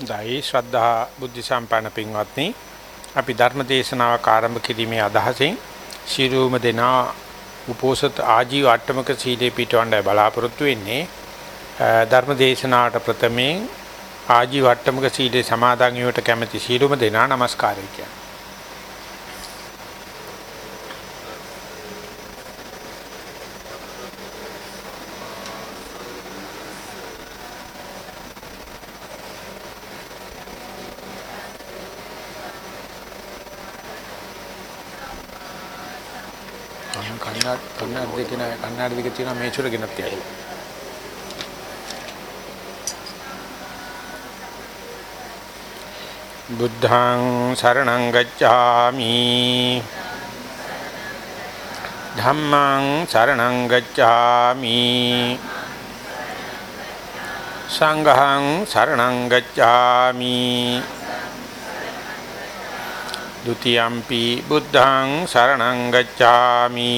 දෛ ශ්‍රද්ධා බුද්ධ සම්පන්න පින්වත්නි අපි ධර්ම දේශනාවක් ආරම්භ කිරීමේ අදහසින් ශිරූම දෙනා උපෝසත ආජීව අට්ටමක සීලේ පිටවන්නයි බලාපොරොත්තු වෙන්නේ. ධර්ම දේශනාවට ප්‍රථමයෙන් ආජීව අට්ටමක සීලේ සමාදන් වීමට කැමැති ශිරූම දෙනා নমස්කාරය කියනවා. දෙකේ නෑ කන්නාඩි දෙකේ තියෙනවා මේචුර ගෙනත් තියයි. බුද්ධං සරණං ගච්ඡාමි ධම්මං සරණං ගච්ඡාමි සංඝං සරණං ගච්ඡාමි ဒုတိယံ පි බුද්ධං සරණං ගච්ඡාමි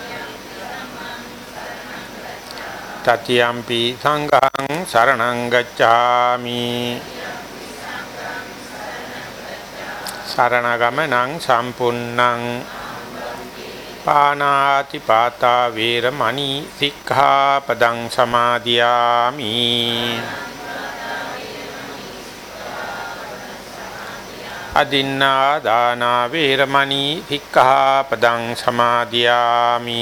තතියම්පි සංඝං සරණං ගච්ඡාමි සරණගමනං සම්පුන්නං පානාති පාතා වේරමණී සික්ඛාපදං සමාදියාමි අදින්නා දාන වේරමණී සික්ඛාපදං සමාදියාමි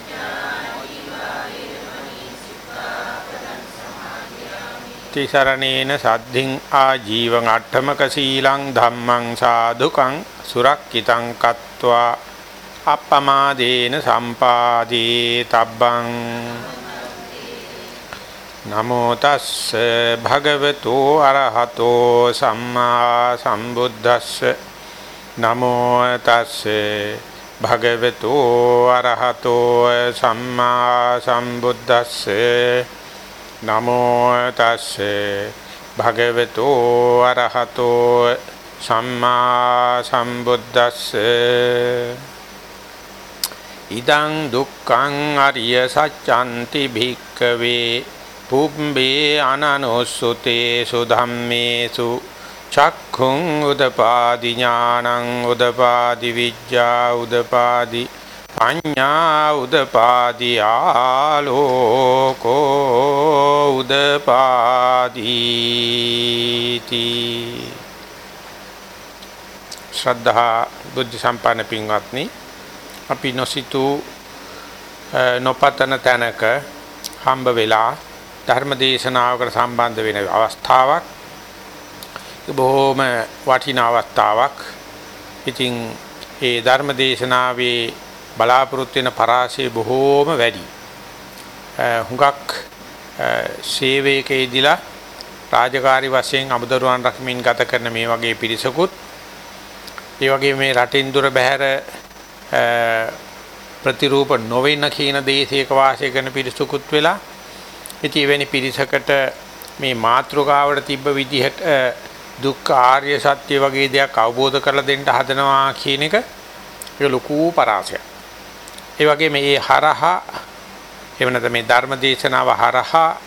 තිසරණේන සද්ධින් ආජීවං අට්ඨමක සීලං ධම්මං සාදුකං සුරක්කිතං කତ୍වා අප්පමාදේන සම්පාදී තබ්බං නමෝ තස්ස භගවතු අරහතෝ සම්මා සම්බුද්දස්ස නමෝ තස්ස භගවතු අරහතෝ සම්මා සම්බුද්දස්ස නමෝ තස්ස භගවතු අරහතෝ සම්මා සම්බුද්දස්ස. ඉදං දුක්ඛං අරිය සත්‍යන්ති භික්කවේ පුබ්බේ අනනුස්සුතේසු ධම්මේසු චක්ඛුං උදපාදි ඥානං උදපාදි විඥා උදපාදි පඤ්ඤා උදපාදි ආලෝකෝ උදපාදීති ශ්‍රද්ධා බුද්ධ සම්පන්න පින්වත්නි අපි නොසිතූ නොපතන තැනක හම්බ වෙලා ධර්ම දේශනාවකට සම්බන්ධ වෙන අවස්ථාවක් බොහොම වටිනා අවස්ථාවක්. ඉතින් ඒ ධර්ම දේශනාවේ බලාපොරොත්තු වෙන පරාසය බොහෝම වැඩි. හුඟක් සේවයකෙදිලා රාජකාරි වශයෙන් අමුදරුවන් රකිමින් ගත කරන මේ වගේ පිරිසකුත් ඒ වගේ මේ රටින් දුර බැහැර ප්‍රතිරූප නොවෙන කියන දේශයක වාසය කරන පිරිසකුත් වෙලා ඉතින් එවැනි පිරිසකට මේ මාත්‍රකාවට තිබ්බ විදිහට දුක්ඛ ආර්ය සත්‍ය වගේ දෙයක් අවබෝධ කරලා දෙන්න හදනවා කියන එක ඒක ලොකු පරාසයක්. ඒ වගේ මේ හරහා එවනත මේ ධර්ම දේශනාව හරහා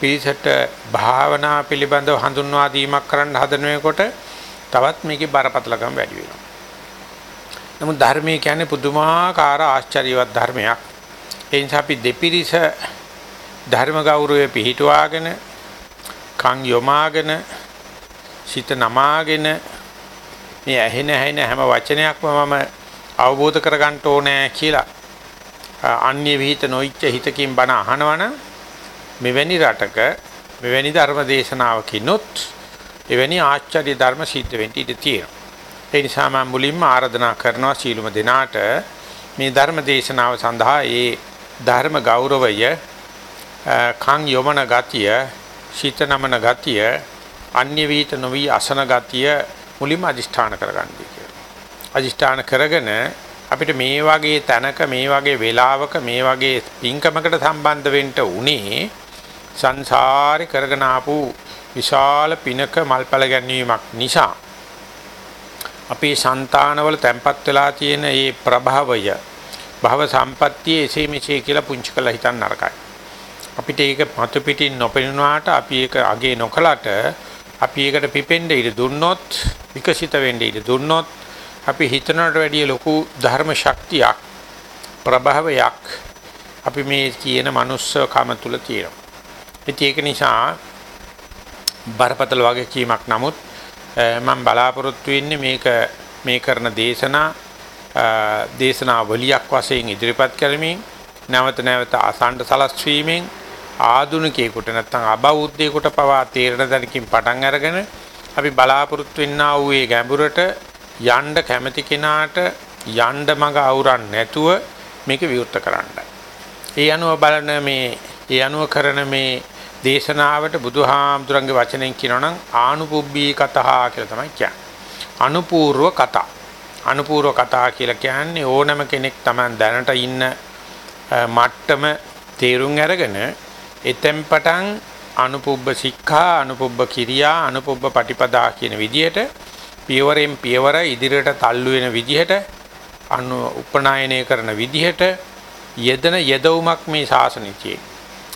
පිරිසට භාවනා පිළිබඳව හඳුන්වා දීමක් කරන්න හදනකොට තවත් මේකේ බරපතලකම් වැඩි වෙනවා. නමුත් ධර්මයේ කියන්නේ පුදුමාකාර ආශ්චර්යවත් ධර්මයක්. ඒ නිසා අපි දෙපිරිස ධර්ම ගෞරවය පිහිටුවාගෙන කන් යොමාගෙන සිත නමාගෙන මේ ඇහෙන ඇහෙන හැම වචනයක්ම මම අවබෝධ කරගන්න ඕනේ කියලා අන්‍ය විහිිත නොයිච්ච හිතකින් බණ අහනවනම් මෙවැනි රටක මෙවැනි ධර්ම දේශනාවකිනොත් එවැනි ආශ්චර්ය ධර්ම සිද්ධ වෙන්න ඉඩ තියෙනවා. ඒ නිසා මම මුලින්ම ආරාධනා කරනවා සීලුම දෙනාට මේ ධර්ම දේශනාව සඳහා ඒ ධර්ම ගෞරවය කන් යොමන ගතිය, ශීත නමන ගතිය, අන්‍ය වීත නොවි අසන ගතිය මුලින්ම අදිෂ්ඨාන කරගන්නයි කියලා. අදිෂ්ඨාන කරගෙන අපිට මේ වගේ තැනක මේ වගේ වෙලාවක මේ වගේ පින්කමකට සම්බන්ධ වෙන්න උනේ සංසාරේ කරගෙන ආපු විශාල පිනක මල්පල ගැනීමක් නිසා අපේ సంతානවල තැම්පත් වෙලා තියෙන මේ ප්‍රභවය භව සම්පත්තියේ එසේ මෙසේ කියලා පුංචි කළා හිතන්න නරකයි. අපිට ඒක මතු පිටින් නොපෙනුනාට අපි ඒක අගේ නොකලට අපි ඒකට පිපෙන්න ඉඩ දුන්නොත් විකසිත වෙන්න ඉඩ දුන්නොත් අපි හිතනට වැඩිය ලොකු ධර්ම ශක්තියක් ප්‍රභවයක් අපි මේ කියන manuss කම තුල තියෙනවා. ඒක නිසා බරපතල වගේ කීමක් නමුත් මම බලාපොරොත්තු වෙන්නේ මේක මේ කරන දේශනා දේශනා වලියක් වශයෙන් ඉදිරිපත් කරමින් නැවත නැවත අසන්න සලස්වීමෙන් ආදුනිකයෙකුට නැත්නම් අබෞද්ධයෙකුට පවා තේරෙන දැනකින් පටන් අරගෙන අපි බලාපොරොත්තු වෙන්නා වූ ඒ ගැඹුරට යන්න කැමති කෙනාට යන්න මඟ අවුරන් නැතුව මේක විවෘත කරන්නයි. ඒ අනුව බලන මේ ඒ අනුව කරන මේ දේශනාවට බුදුහාමුදුරන්ගේ වචනෙන් කියනනම් ආනුපුබ්බී කතා කියලා තමයි කියන්නේ. අනුපූර්ව කතා. අනුපූර්ව කතා කියලා කියන්නේ ඕනම කෙනෙක් Taman දැනට ඉන්න මට්ටම තේරුම් අරගෙන එතෙන් පටන් අනුපුබ්බ සික්ඛා අනුපුබ්බ කිරියා අනුපුබ්බ පටිපදා කියන විදිහට පියවරෙන් පියවර ඉදිරියට තල්ලු වෙන විදිහට අනු උපනායනය කරන විදිහට යෙදෙන යෙදවුමක් මේ ශාසනයේ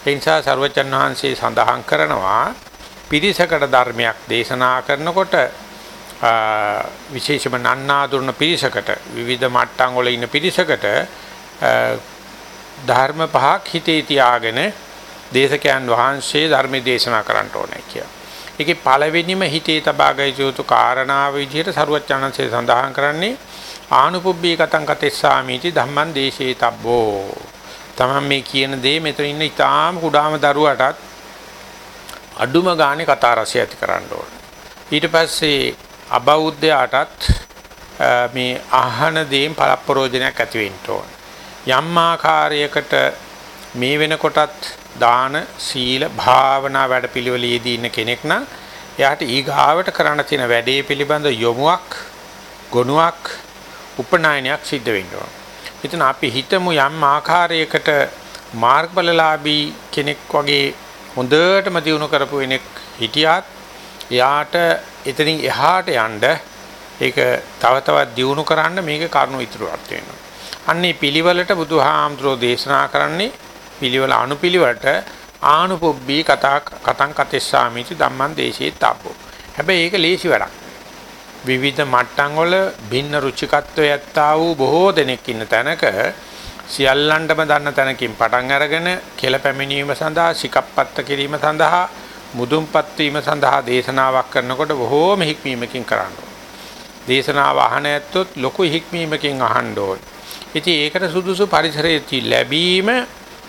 ඒ නිසා සර්වචන් වහන්සේ සඳහන් කරනවා පිරිසකට ධර්මයක් දේශනා කරනකොට විශේෂම නන්නාඳුන පිරිසකට විවිධ මට්ටම් වල ඉන්න පිරිසකට ධර්ම පහක් හිතේ තියාගෙන දේශකයන් වහන්සේ ධර්ම දේශනා කරන්න ඕනේ කියලා. ඒකේ පළවෙනිම හිතේ තබා ගත යුතු කාරණාව විදිහට සරුවචනන්සේ සඳහන් කරන්නේ ආනුපුබ්බී කතං කතෙස්සාමීති ධම්මං දේශේ තබ්බෝ තමන් මේ කියන දේ මෙතන ඉන්න ඊටාම කුඩාම දරුවටත් අඩුම ගානේ කතා රසය ඇති කරන්න ඕනේ. ඊට පස්සේ අබෞද්ධයාටත් මේ අහන දේෙන් පළප්‍රෝජනයක් ඇති වෙන්න ඕනේ. යම් ආකාරයකට මේ වෙනකොටත් දාන සීල භාවනා වැඩපිළිවෙලෙදී ඉන්න කෙනෙක් නම් එයාට ඊගාවට කරන්න තියෙන වැඩේ පිළිබඳ යොමුවක් ගොනුවක් උපනායනයක් සිද්ධ වෙන්න ඕනේ. එතන අපි හිතමු යම් ආකාරයකට මාර්ගඵලලාභී කෙනෙක් වගේ හොඳටම දිනු කරපු කෙනෙක් හිටියත් එයාට එතනින් එහාට යන්න ඒක තව තවත් දියුණු කරන්න මේක කරුණු ඉදිරියට වෙනවා. අන්නේ පිළිවෙලට බුදුහාමුදුරෝ දේශනා කරන්නේ පිළිවෙල අනුපිළිවෙලට ආනුපොබ්බී කතා කතං කතෙස්සාමිති ධම්මං දේශේ තබ්බෝ. හැබැයි ඒක ලේසි වැඩක්. විවිධ මට්ටම් වල භින්න රුචිකත්වය ඇත්තා වූ බොහෝ දෙනෙක් ඉන්න තැනක සියල්ලන්ටම දන්න තැනකින් පටන් අරගෙන කෙල පැමිණීම සඳහා සිකප්පත්ත කිරීම සඳහා මුදුන්පත් වීම සඳහා දේශනාවක් කරනකොට බොහෝම හික්මීමකින් කරන්න දේශනාව අහන ඇත්තොත් ලොකු හික්මීමකින් අහන්න ඕන. ඉතින් ඒකට සුදුසු පරිසරයේ ලැබීම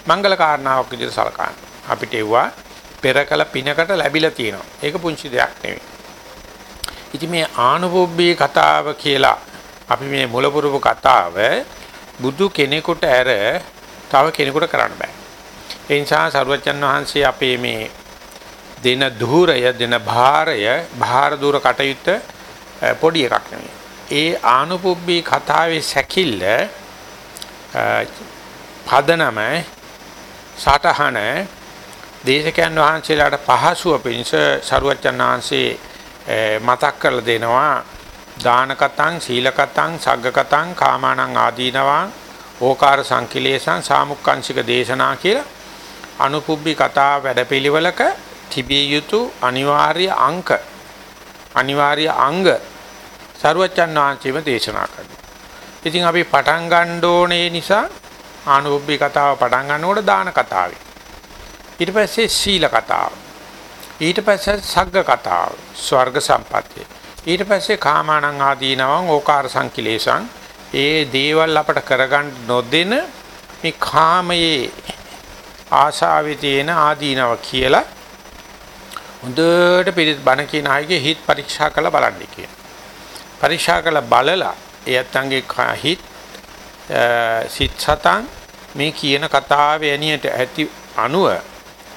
මංගල කාරණාවක් විදිහට සලකන්න. අපිට ඒවා පෙරකල පිනකට ලැබිලා තියෙනවා. ඒක පුංචි දෙයක් නෙවෙයි. ඉතින් මේ ආනුභෝගී කතාව කියලා අපි මේ මුලපුරුපු කතාව බුදු කෙනෙකුට ඇර තව කෙනෙකුට කරන්න බෑ. ඒ නිසා සරුවචන් වහන්සේ අපේ මේ දෙන ධූරය දෙන භාරය භාර දුර කටයුත්ත පොඩි එකක් නෙවෙයි. ඒ ආනුභෝගී කතාවේ සැකිල්ල පදනම සටහන දේශකයන් වහන්සේලාට පහසුව පිණිස සරුවච්චන් වහන්සේ මතක් කරලා දෙනවා දානකතං සීලකතං සග්ගකතං කාමානං ආදීනවං ඕකාර සංකිලේශං සාමුක්කංශික දේශනා කියලා අනුපුබ්බි කතා වැඩපිළිවෙලක තිබිය යුතු අනිවාර්ය අංක අනිවාර්ය අංග සරුවච්චන් වහන්සේම දේශනා කරනවා. ඉතින් අපි පටන් ගන්න ඕනේ නිසා ආනුභවී කතාව පටන් ගන්නකොට දාන කතාවේ. ඊට පස්සේ සීල කතාව. ඊට පස්සේ සග්ග කතාව, ස්වර්ග සම්පත්තිය. ඊට පස්සේ කාමානං ආදීනවං ඕකාර සංකිලේශං ඒ දේවල් අපට කරගන්න නොදෙන මේ කාමයේ ආශාවේ තියෙන ආදීනව කියලා හොඳට පිළිත් බණ කියන අයගේ හිත පරීක්ෂා කරලා බලන්න කියන. පරීක්ෂා කරලා බලලා එයත්න්ගේ හිත සිත් සතන් මේ කියන කතාවේ ඇනියට ඇති අනුව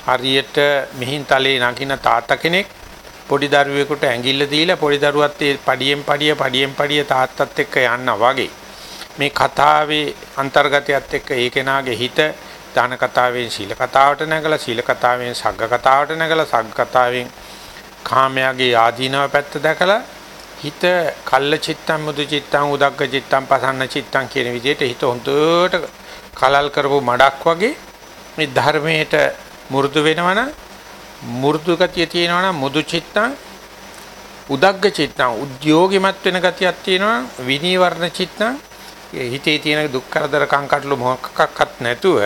හරියට මිහින්තලේ නගින තාත්තා කෙනෙක් පොඩි දරුවෙකුට ඇඟිල්ල දීලා පොඩි දරුවත් ඒ පඩියෙන් පඩිය පඩියෙන් පඩිය තාත්තත් එක්ක යනවා වගේ. මේ කතාවේ අන්තර්ගතයත් එක්ක ඒ කෙනාගේ හිත දාන කතාවෙන් සීල කතාවට නැගලා සීල කතාවෙන් සග්ග කතාවට නැගලා සග්ග කතාවෙන් කාමයාගේ ආධිනව පැත්ත දැකලා හිත කල්ල චිත්තං මුදු චිත්තං උදග්ග චිත්තං පසන්න චිත්තං කියන විදිහට හිත හොඳට කලල් කරපු මඩක් වගේ මේ ධර්මයට මුරුදු වෙනවනම් මුරුදු ගතිය තියෙනවනම් මුදු චිත්තං උදග්ග චිත්තං උද්‍යෝගිමත් වෙන ගතියක් තියෙනවා විනීවරණ චිත්තං. හිතේ තියෙන දුක් කරදර කංකටළු මොකක්වත් නැතුව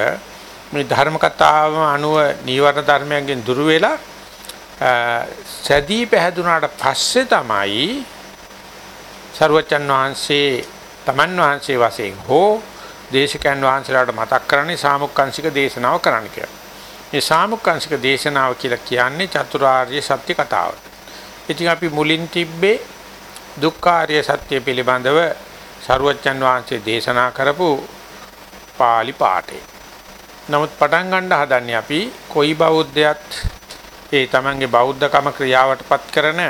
මේ ධර්ම කතාවම අනුව නීවරණ ධර්මයන්ගෙන් දුර වෙලා සැදී පැහැදුනාට පස්සේ තමයි සරුවචන් වහන්සේ තමන් වහන්සේ වශයෙන් හෝ දේශකයන් වහන්සේලාට මතක් කරන්නේ සාමුක්කංශික දේශනාව කරන්න කියලා. මේ සාමුක්කංශික දේශනාව කියලා කියන්නේ චතුරාර්ය සත්‍ය කතාව. ඉතින් අපි මුලින් තිබ්බේ දුක්ඛාර්ය සත්‍ය පිළිබඳව සරුවචන් වහන්සේ දේශනා කරපු pāli පාඨය. නමුත් පටන් ගන්න හදන්නේ අපි කොයි බෞද්ධයත් ඒ තමන්ගේ බෞද්ධකම ක්‍රියාවටපත් කරන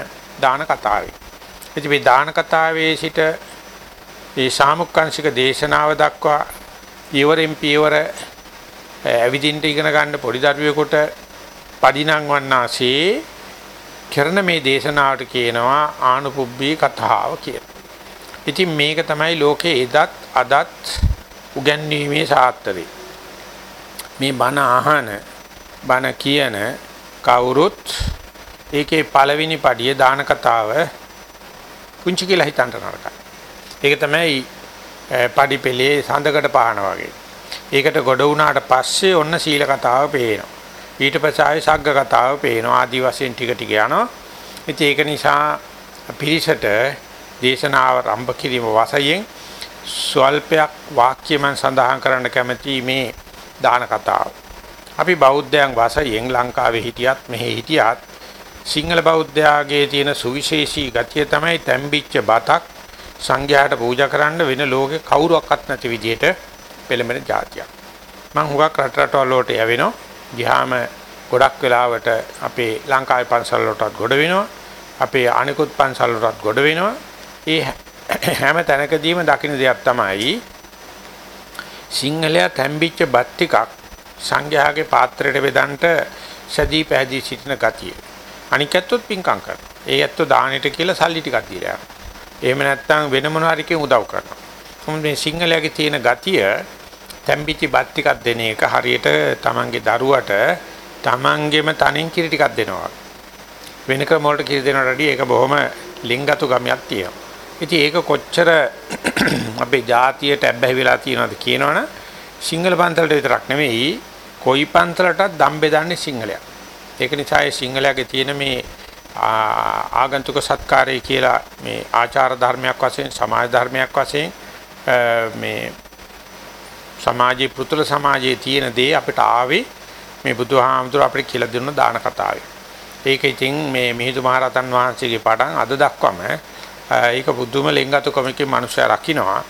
දාන කතාවේ. ඉතින් මේ දාන කතාවේ සිට මේ සාමුක්කංශික දේශනාව දක්වා ඊවරෙන් පියවර ඇවිදින්න ඉගෙන ගන්න පොඩි දරුවෙකුට පඩිනම් වන්නාසේ කරන මේ දේශනාවට කියනවා ආනුපුබ්බී කතාව කියලා. ඉතින් මේක තමයි ලෝකේ එදත් අදත් උගන්වීමේ සාත්‍රය. මේ බණ අහන බණ කියන කවුරුත් ඒකේ පළවෙනි පඩිය දාන කතාව පුංචි කියලා හිතන්න නරකයි. ඒක තමයි පඩි පෙළේ සඳකට පහන වගේ. ඒකට ගොඩ වුණාට පස්සේ ඔන්න සීල කතාව පේනවා. ඊට පස්සේ ආයේ සග්ග කතාව පේනවා. ආදි වශයෙන් ටික ටික යනවා. ඉතින් ඒක නිසා පිරිසට දේශනාව ආරම්භ කිරීම වශයෙන් ස්වල්පයක් වාක්‍යමන් සඳහන් කරන්න කැමති මේ දාන කතාව. අපි බෞද්ධයන් වශයෙන් ලංකාවේ හිටියත් මෙහි හිටියත් සිංහල බෞද්ධයාගේ තියෙන සුවිශේෂී ගතිය තමයි තැම්බිච්ච බතක් සංඝයාට පූජා කරන්න වෙන ලෝකේ කවුරුවක්වත් නැති විදිහට පෙළඹෙන જાතියක්. මම හුඟක් රට රටවල් වලට යවෙනවා. ගියාම ගොඩක් වෙලාවට අපේ ලංකාවේ පන්සල් වලටත් ගොඩ වෙනවා. අපේ අනිකුත් පන්සල් වලටත් ගොඩ වෙනවා. ඒ හැම තැනකදීම දකින්න දෙයක් තමයි සිංහලයා තැම්බිච්ච බත් ටිකක් සංඝයාගේ පාත්‍රයට බෙදන්ට සැදී පැහැදී සිටින ගතිය. අනික ඇත්තොත් පිංකම් කරනවා. ඒ ඇත්තෝ දානෙට කියලා සල්ලි ටිකක් දීලා යනවා. එහෙම නැත්නම් වෙන මොනවා හරි උදව් කරනවා. මොකද මේ සිංහලයාගේ තියෙන ගතිය තැම්බිච්ච බත් ටිකක් දෙන එක හරියට තමන්ගේ දරුවට තමන්ගේම තනින් කිරි ටිකක් දෙනවා. වෙන ක්‍රම වලට කිරි දෙනවට වඩා ඒක බොහොම ලිංගතු ගමයක් තියෙනවා. ඉතින් ඒක කොච්චර අපේ ජාතියට ඇබ්බැහි වෙලා තියෙනවද කියනවනම් සිංහල පන්සලට විතරක් නෙවෙයි කොයි පන්සලටත් දම් බෙදන්නේ සිංහලයා. ඒක නිසා ඒ සිංහලයාගේ තියෙන මේ ආගන්තුක සත්කාරය කියලා මේ ආචාර ධර්මයක් වශයෙන් සමාජ ධර්මයක් වශයෙන් මේ සමාජයේ පෘතුල සමාජයේ තියෙන දේ අපිට ආවේ මේ බුදුහාමුදුර අපිට කියලා දුන්න දාන කතාවේ. ඒක ඉතින් මේ මිහිඳු මහරහතන් වහන්සේගේ පටන් අද දක්වාම ඒක බුදුම ලෙන්ගතුකමකින් මිනිස්සු රකින්නවා.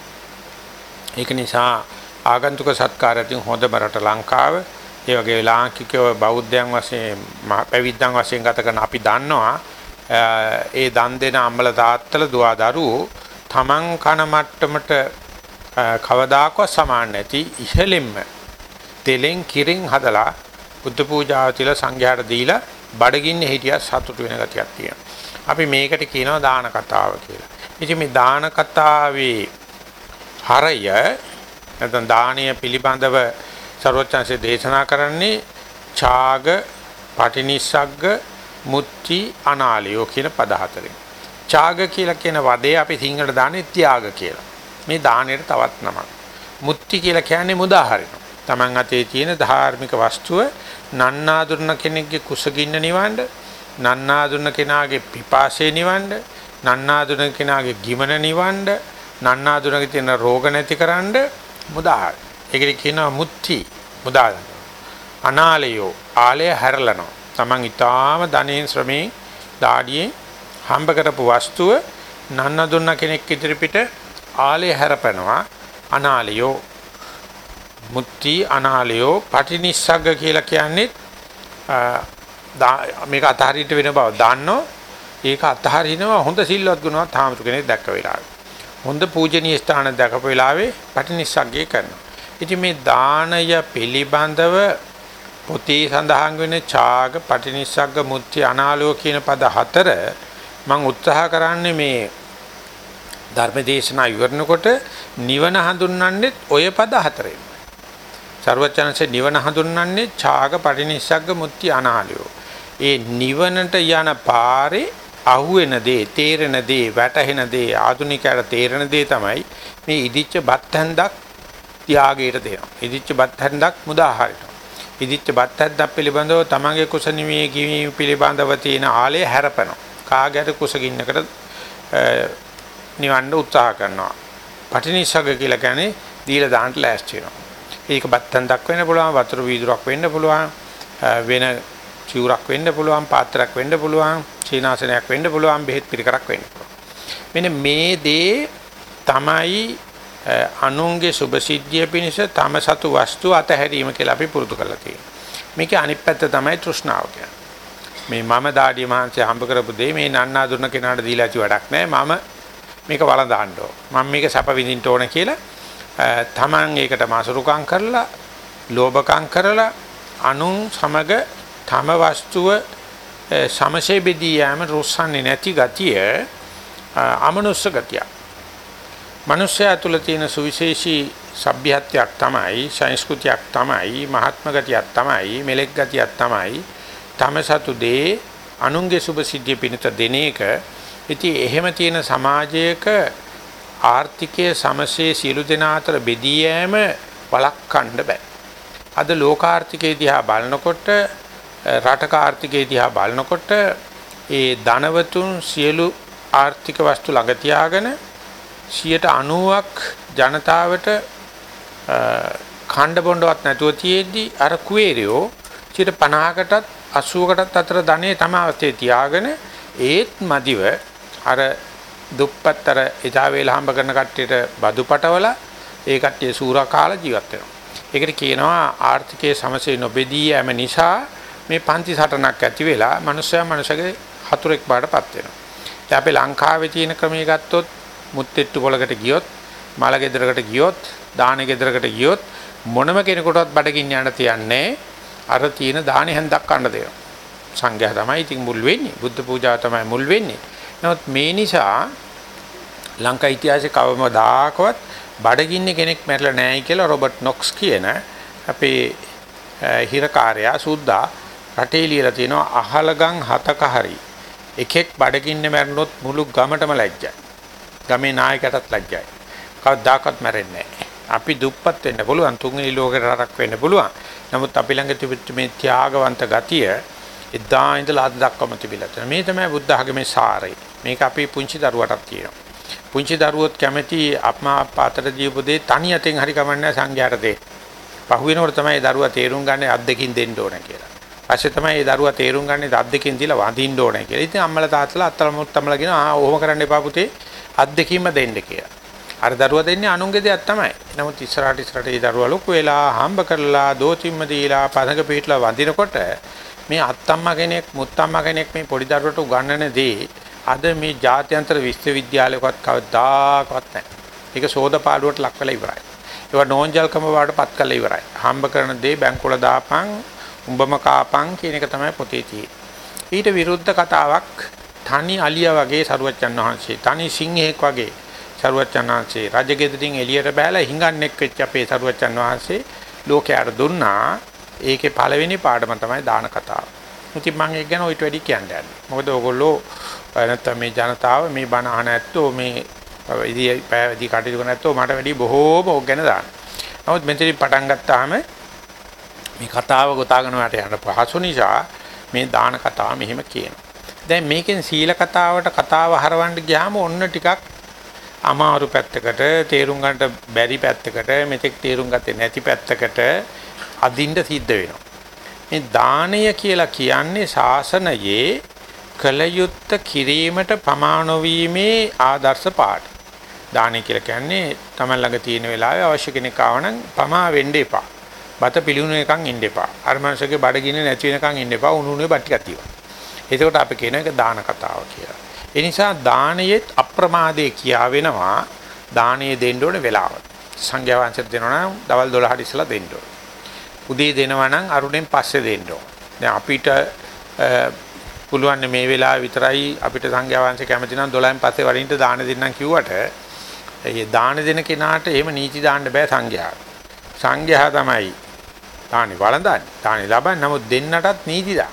ඒක නිසා ආගන්තුක සත්කාරයෙන් හොඳම රට ලංකාව. ඒ වගේ ලාංකිකව බෞද්ධයන් වශයෙන් පැවිද්දන් වශයෙන් ගත කරන අපි දන්නවා ඒ දන් දෙන අම්මල තාත්තල දුවා දරුවෝ තමන් කන මට්ටමට කවදාකවත් සමාන නැති ඉහළින්ම තෙලෙන් කිරින් හදලා බුද්ධ පූජාව තියලා සංඝයාට දීලා බඩගින්නේ හිටියා සතුටු වෙන ගතියක් තියෙනවා. අපි මේකට කියනවා දාන කතාව කියලා. ඉතින් මේ දාන කතාවේ හරය නැත්නම් දානීය පිළිබඳව ਸਰවචන්සේ දේශනා කරන්නේ ඡාග, පටිනිස්සග්ග, මුත්‍ති, අනාලියෝ කියන පද හතරෙන්. ඡාග කියලා කියන වදේ අපි සිංහලට දාන්නේ ත්‍යාග කියලා. මේ දාණයට තවත් නමක්. මුත්‍ති කියලා කියන්නේ මුදාහරින. Taman අතේ තියෙන ධාර්මික වස්තුව නන්නාඳුන කෙනෙක්ගේ කුසගින්න නිවන්න, නන්නාඳුන කෙනාගේ පිපාසය නිවන්න, නන්නාඳුන කෙනාගේ ගිමන නිවන්න, නන්නාඳුනගේ තියෙන රෝග නැතිකරන්න මුදාහර. ඒකට කියනවා මුත්‍ති මුදාහර. අනාලයෝ ආලය හැරලනවා. Taman ඊටාම ධනෙන් ශ්‍රමේ දාඩියේ හම්බ කරපු වස්තුව නන්න දුන්න කෙනෙක් ඉදිරිපිට ආලය හැරපෙනවා අනාලයෝ මුත්‍ති අනාලයෝ පටිනිස්සග්ග කියලා කියන්නේ මේක අතහරින්න වෙන බව දන්නෝ ඒක අතහරිනවා හොඳ සිල්වත් ගුණවත් හාමුදුර කෙනෙක් දැක්ක වෙලාවේ හොඳ පූජනීය ස්ථාන දැකපු වෙලාවේ පටිනිස්සග්ගේ කරනවා ඉතින් මේ දානය පිළිබඳව පොතේ සඳහන් වෙන ඡාග පටිනිස්සග්ග මුත්‍ති අනාලයෝ කියන පද හතර මම උත්සාහ කරන්නේ මේ ධර්මදේශනා ඉවරනකොට නිවන හඳුන්වන්නේ ඔය පද හතරෙන්. ਸਰවචනසේ නිවන හඳුන්වන්නේ ඡාග පටිනිස්සග්ග මුත්‍ති අනාලියෝ. ඒ නිවනට යන පාරේ අහුවෙන දේ, තේරෙන දේ, වැටහෙන දේ, ආධුනිකයට තේරෙන දේ තමයි මේ ඉදිච්ච බත් හැන්දක් ත්‍යාගයට දෙනවා. ඉදිච්ච බත් හැන්දක් මුදාහරිනවා. ඉදිච්ච බත් හැන්දක් පිළිබඳව තමන්ගේ කුසනිමේ කිවි පිළිබඳව තියෙන ආලය හැරපනවා. කාගයට කුසගින්නකට නිවන්න උත්සාහ කරනවා. පටිනිසග්ග කියලා කියන්නේ දීලා දාන්න ලෑස්ති වෙනවා. ඒක බත්තන් දක් වෙන්න පුළුවන්, වතුර වීදුරක් වෙන්න පුළුවන්, වෙන චූරක් වෙන්න පුළුවන්, පාත්‍රයක් වෙන්න පුළුවන්, සීනාසනයක් වෙන්න පුළුවන්, බෙහෙත් පිළිකරක් වෙන්න පුළුවන්. මෙන්න මේ දේ තමයි අනුන්ගේ සුභසිද්ධිය පිණිස තම සතු වස්තු අතහැරීම කියලා අපි පුරුදු කරලා තියෙනවා. මේකේ අනිත් පැත්ත තමයි තෘෂ්ණාව කියන්නේ. මේ මම දාඩිය මහන්සිය හම්බ කරපු දෙය මේ නන්නා දුන්න කෙනාට දීලා ඇති වැඩක් නැහැ. මම මේක වළඳාන්න ඕන. මම මේක සැප විඳින්න ඕන කියලා තමන් ඒකට මාසුරුකම් කරලා, ලෝභකම් කරලා අනුන් සමග තම වස්තුව සමසේ බෙදී යෑම රුස්සන්නේ නැති ගතිය අමනුස්ස ගතිය. මනුෂ්‍යයා තුළ තියෙන සුවිශේෂී සભ્યත්වයක් තමයි, සංස්කෘතියක් තමයි, මහත්ම ගතියක් තමයි, මෙලෙක් ගතියක් තමයි තම සතු දේ අනුන්ගේ සුභ සිද්ධිය පිණිස දෙන එක ඉතින් එහෙම තියෙන සමාජයක ආර්ථිකයේ සමසේ සියලු දෙනා අතර බෙදී යෑම වළක්වන්න බෑ. අද ලෝකාර්ථිකයේ දිහා බලනකොට රටක ආර්ථිකයේ දිහා බලනකොට ඒ ධනවතුන් සියලු ආර්ථික වස්තු ළඟ තියාගෙන 90ක් ජනතාවට ඛණ්ඩ බොණ්ඩවත් නැතුව තියෙද්දි අර කුවේරියෝ 50කටත් 80කටත් අතර ධනෙ තමයි තියාගෙන ඒත් මදිව අර දුප්පත්තර එදා වේල හම්බ කරන කට්ටියට බදු පටවල ඒ කට්ටිය සූරා කාලා ජීවත් වෙනවා. ඒකට කියනවා ආර්ථිකයේ සමසේ නොබෙදී යෑම නිසා මේ පන්ති සටනක් ඇති වෙලා මනුස්සයා මනුෂගේ හතුරෙක් බාටපත් වෙනවා. දැන් අපි ලංකාවේ තියෙන ක්‍රමයේ ගත්තොත් මුත්තෙට්ටු පොලකට ගියොත් මල ගෙදරකට ගියොත් දාන ගෙදරකට ගියොත් මොනම කෙනෙකුටවත් බඩගින්න යන්න තියන්නේ අර තියෙන දානේ හැන්දක් කන්න දෙනවා. සංඝයා තමයි ඉතින් මුල් වෙන්නේ. බුද්ධ පූජාව තමයි මුල් වෙන්නේ. නමුත් මේ නිසා ලංකා ඉතිහාසයේ කවමදාකවත් බඩගින්නේ කෙනෙක් මැරලා නැහැ කියලා රොබර්ට් නොක්ස් කියන අපේ හිරකාරයා සුද්දා රටේ ලියලා තිනවා අහලගම් හතක හරි එකෙක් බඩගින්න මැරුණොත් මුළු ගමටම ලැජ්ජයි. ගමේ නායකටත් ලැජ්ජයි. කවදාකවත් මැරෙන්නේ නැහැ. අපි දුප්පත් වෙන්න පුළුවන් තුන්වෙනි ලෝකේ රටක් වෙන්න පුළුවන්. නමුත් අපි ළඟ තිබෙච්ච මේ ත්‍යාගවන්ත ගතිය එදා ඉඳලා අද දක්වාම තිබිලා තියෙනවා. මේ තමයි බුද්ධ ආගමේ සාරය. මේක අපි පුංචි දරුවටත් කියනවා. පුංචි දරුවොත් කැමැති අප්මා පාතර දීපු දේ තනි අතෙන් හරි කමන්නේ සංඝයාට දෙන්න. පහුවෙනකොට තමයි දරුවා තේරුම් ගන්න අත් දෙකින් දෙන්න ඕන කියලා. පස්සේ තමයි ඒ දරුවා තේරුම් ගන්න අත් දෙකින් දීලා වඳින්න ඕන කියලා. ඉතින් අම්මලා තාත්තලා අත්තලා මුත්තමලා කියන ආ ඔහොම කරන්න එපා පුතේ අත් දෙකින්ම දෙන්න කියලා. අර දරුවා දෙන්නේ අනුන්ගේ දෙයක් තමයි. නමුත් ඉස්සරහට ඉස්සරහට ඒ දරුවා ලොකු වෙලා හම්බ කරලා දෝතිම්ම දීලා පදක පිටලා වඳිනකොට මේ අත්තම්මා කෙනෙක් මුත්තම්මා කෙනෙක් මේ පොඩි දරුවට උගන්වන දේ අද මේ ජාත්‍යන්තර විශ්වවිද්‍යාලයකවත් කවදාකවත් නැහැ. ඒක සෝදපාඩුවට ලක් වෙලා ඉවරයි. ඒවා නෝන්ජල්කම වලට පත් කරලා ඉවරයි. හම්බ කරන දේ බැංකුවල දාපන් උඹම කාපන් කියන එක තමයි පොතේ තියෙන්නේ. ඊට විරුද්ධ කතාවක් තනි අලියා වගේ සරුවච්චන් වහන්සේ තනි සිංහෙක් වගේ සරුවච්චන් වහන්සේ රජගෙදරින් එළියට බෑලා හිඟන්නෙක් වෙච්ච අපේ සරුවච්චන් වහන්සේ ලෝකයට දුන්නා. ඒකේ පළවෙනි පාඩම තමයි දාන කතාව. ඉතින් මම ඒක ගැන ඔයිට වැඩි කියන්න යන්නේ. මොකද ඕගොල්ලෝ නැත්තම් මේ ජනතාව මේ බණ අහන ඇත්තෝ මේ ඉදී පැවිදි කටයුතු කරන ඇත්තෝ මට වැඩි බොහෝම ඕක ගැන දාන්න. නමුත් මෙතනින් පටන් ගත්තාම මේ කතාව ගොතාගෙන යට යන පහසු නිසා මේ දාන කතාව මෙහෙම කියනවා. දැන් මේකෙන් සීල කතාවට කතාව හරවන්න ගියාම ඔන්න ටිකක් අමාරු පැත්තකට තේරුම් ගන්නට බැරි පැත්තකට මෙතෙක් තේරුම් ගත්තේ නැති පැත්තකට අදින්න සිද්ධ වෙනවා. මේ දානය කියලා කියන්නේ ශාසනයේ කලයුත්ත කිරීමට ප්‍රමාණ වීමේ ආදර්ශ පාඩ. දානය කියලා කියන්නේ තමන් ළඟ තියෙන වෙලාවේ අවශ්‍ය කෙනෙක් ආවනම් පමා වෙන්න එපා. බත පිළිුණු එකන් ඉන්න එපා. අර මනුස්සගේ බඩගින්න නැති වෙනකන් ඉන්න එපා. උණු උණුවේ බත් ටිකක් තියවා. එතකොට අපි කියන එක දාන කතාව කියලා. ඒ නිසා දානයේත් අප්‍රමාදේ කියා වෙනවා. දානයේ දෙන්න ඕනේ වෙලාව. සංඝයා වහන්සේට දෙනවා නම් දවල් 12ට ඉස්සලා දෙන්න ඕනේ. උදේ දෙනවා නම් අරුණෙන් පස්සේ දෙන්න ඕනේ. දැන් අපිට පුළුවන් මේ වෙලාව විතරයි අපිට සංඝයා වහන්සේ කැමති නම් 12න් පස්සේ වරින්ට දාන දෙන්නම් කිව්වට ඒ දාන දෙන කෙනාට එහෙම නීති දාන්න බෑ සංඝයා. සංඝයා තමයි දානි වළඳන්නේ. දානි ලබන්නේ. නමුත් දෙන්නටත් නීති දා.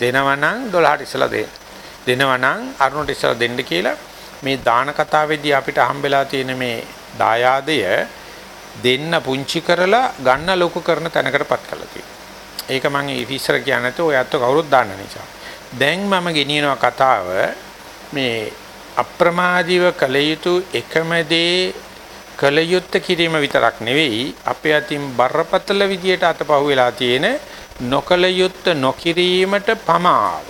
දෙනවා නම් 12ට ඉස්සලා දෙන්න. දෙනවා නම් අරුණට ඉස්සලා දෙන්න කියලා මේ දාන කතාවේදී අපිට හම්බෙලා තියෙන මේ දායාදය දෙන්න පුංචි කරලා ගන්න ලොකු කරන තැනකටපත් කරලා තියෙනවා. ඒක මම ඉතිස්සර කියන්නේ නැත්නම් ඔයත් කවුරුත් දාන්න නිසා. දැන් මම ගෙනියනවා කතාව මේ අප්‍රමාදීව කළ යුතු එකම දේ කළ යුත්ත කිරීම විතරක් නෙවෙයි අපේ අතින් බරපතල විදියට අතපහුව වෙලා තියෙන නොකළ යුත්ත නොකිරීමට පමාව.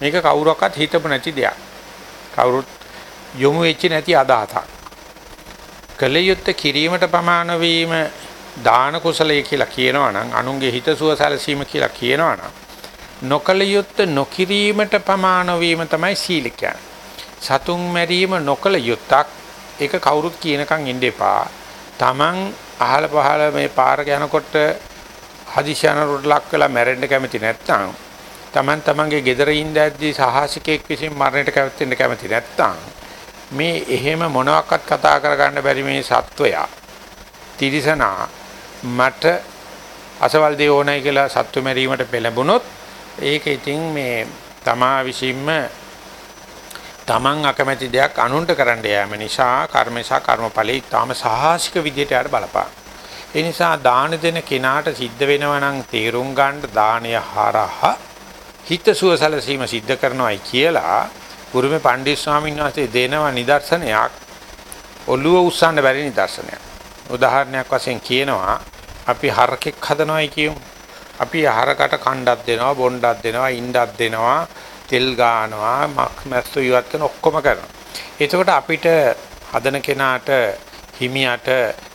මේක කවුරක්වත් හිතපු නැති දෙයක්. කවුරුත් යොමු වෙච්ච නැති අදහසක්. කළ යුත්ත කිරීමට ප්‍රමාණ වීම දාන කුසලයේ කියලා කියනවා නම් අනුන්ගේ හිතසුව සැලසීම කියලා කියනවා නම් නොකල යුත්ත නොකිරීමට ප්‍රමාණ වීම තමයි සීල සතුන් මැරීම නොකල යුත්තක් ඒක කවුරුත් කියනකම් ඉන්න එපා. Taman අහල පහල මේ පාර යනකොට හදිසියනකට ලක් වෙලා මැරෙන්න කැමති නැත්නම් Taman Tamanගේ gedara ඉඳද්දී සාහසිකයෙක් විසින් මරණයට කැමති කැමති නැත්නම් මේ එහෙම මොනවාක්වත් කතා කරගන්න බැරි මේ සත්වයා තිරිසනා මට අසවල් දේ ඕනයි කියලා සත්තු මැරීමට පෙළඹුණොත් ඒක ඉතින් මේ තමා විසින්ම තමන් අකමැති දෙයක් අනුන්ට කරන්න යෑම නිසා කර්මේශා කර්මඵලයේ ඊටාම සාහසික විදියට යාට බලපාන. ඒ නිසා දාන දෙන කෙනාට සිද්ධ වෙනවා නම් තීරුම් ගන්න දානය හරහා හිතසුව සැලසීම සිද්ධ කරනවායි කියලා ගුරුමේ පණ්ඩිත ස්වාමීන් වහන්සේ දෙනවා නිදර්ශනයක් ඔළුව උස්සන්න බැරි නිදර්ශනයක්. උදාහරණයක් වශයෙන් කියනවා අපි හරකෙක් හදනවායි කියමු. අපි ආහාරකට කණ්ඩක් දෙනවා බොණ්ඩක් දෙනවා ඉණ්ඩක් දෙනවා තෙල් ගානවා මැස්සු ඉවත් කරන ඔක්කොම කරනවා එතකොට අපිට හදන කෙනාට හිමියට